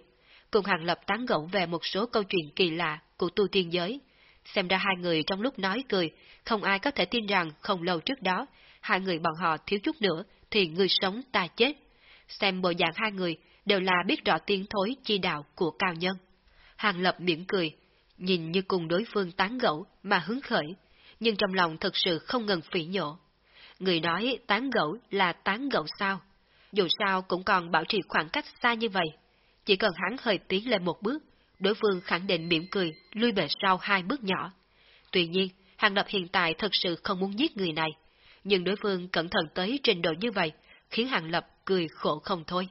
cùng Hàng Lập tán gẫu về một số câu chuyện kỳ lạ của tu tiên giới. Xem ra hai người trong lúc nói cười, không ai có thể tin rằng không lâu trước đó, hai người bọn họ thiếu chút nữa thì người sống ta chết. Xem bộ dạng hai người đều là biết rõ tiếng thối chi đạo của cao nhân. Hàng Lập miễn cười, nhìn như cùng đối phương tán gẫu mà hứng khởi, nhưng trong lòng thật sự không ngừng phỉ nhổ. Người nói tán gẫu là tán gẫu sao? Dù sao cũng còn bảo trì khoảng cách xa như vậy. Chỉ cần hắn hơi tiến lên một bước, đối phương khẳng định mỉm cười, lui về sau hai bước nhỏ. Tuy nhiên, Hàng Lập hiện tại thật sự không muốn giết người này, nhưng đối phương cẩn thận tới trình độ như vậy, khiến Hàng Lập cười khổ không thôi.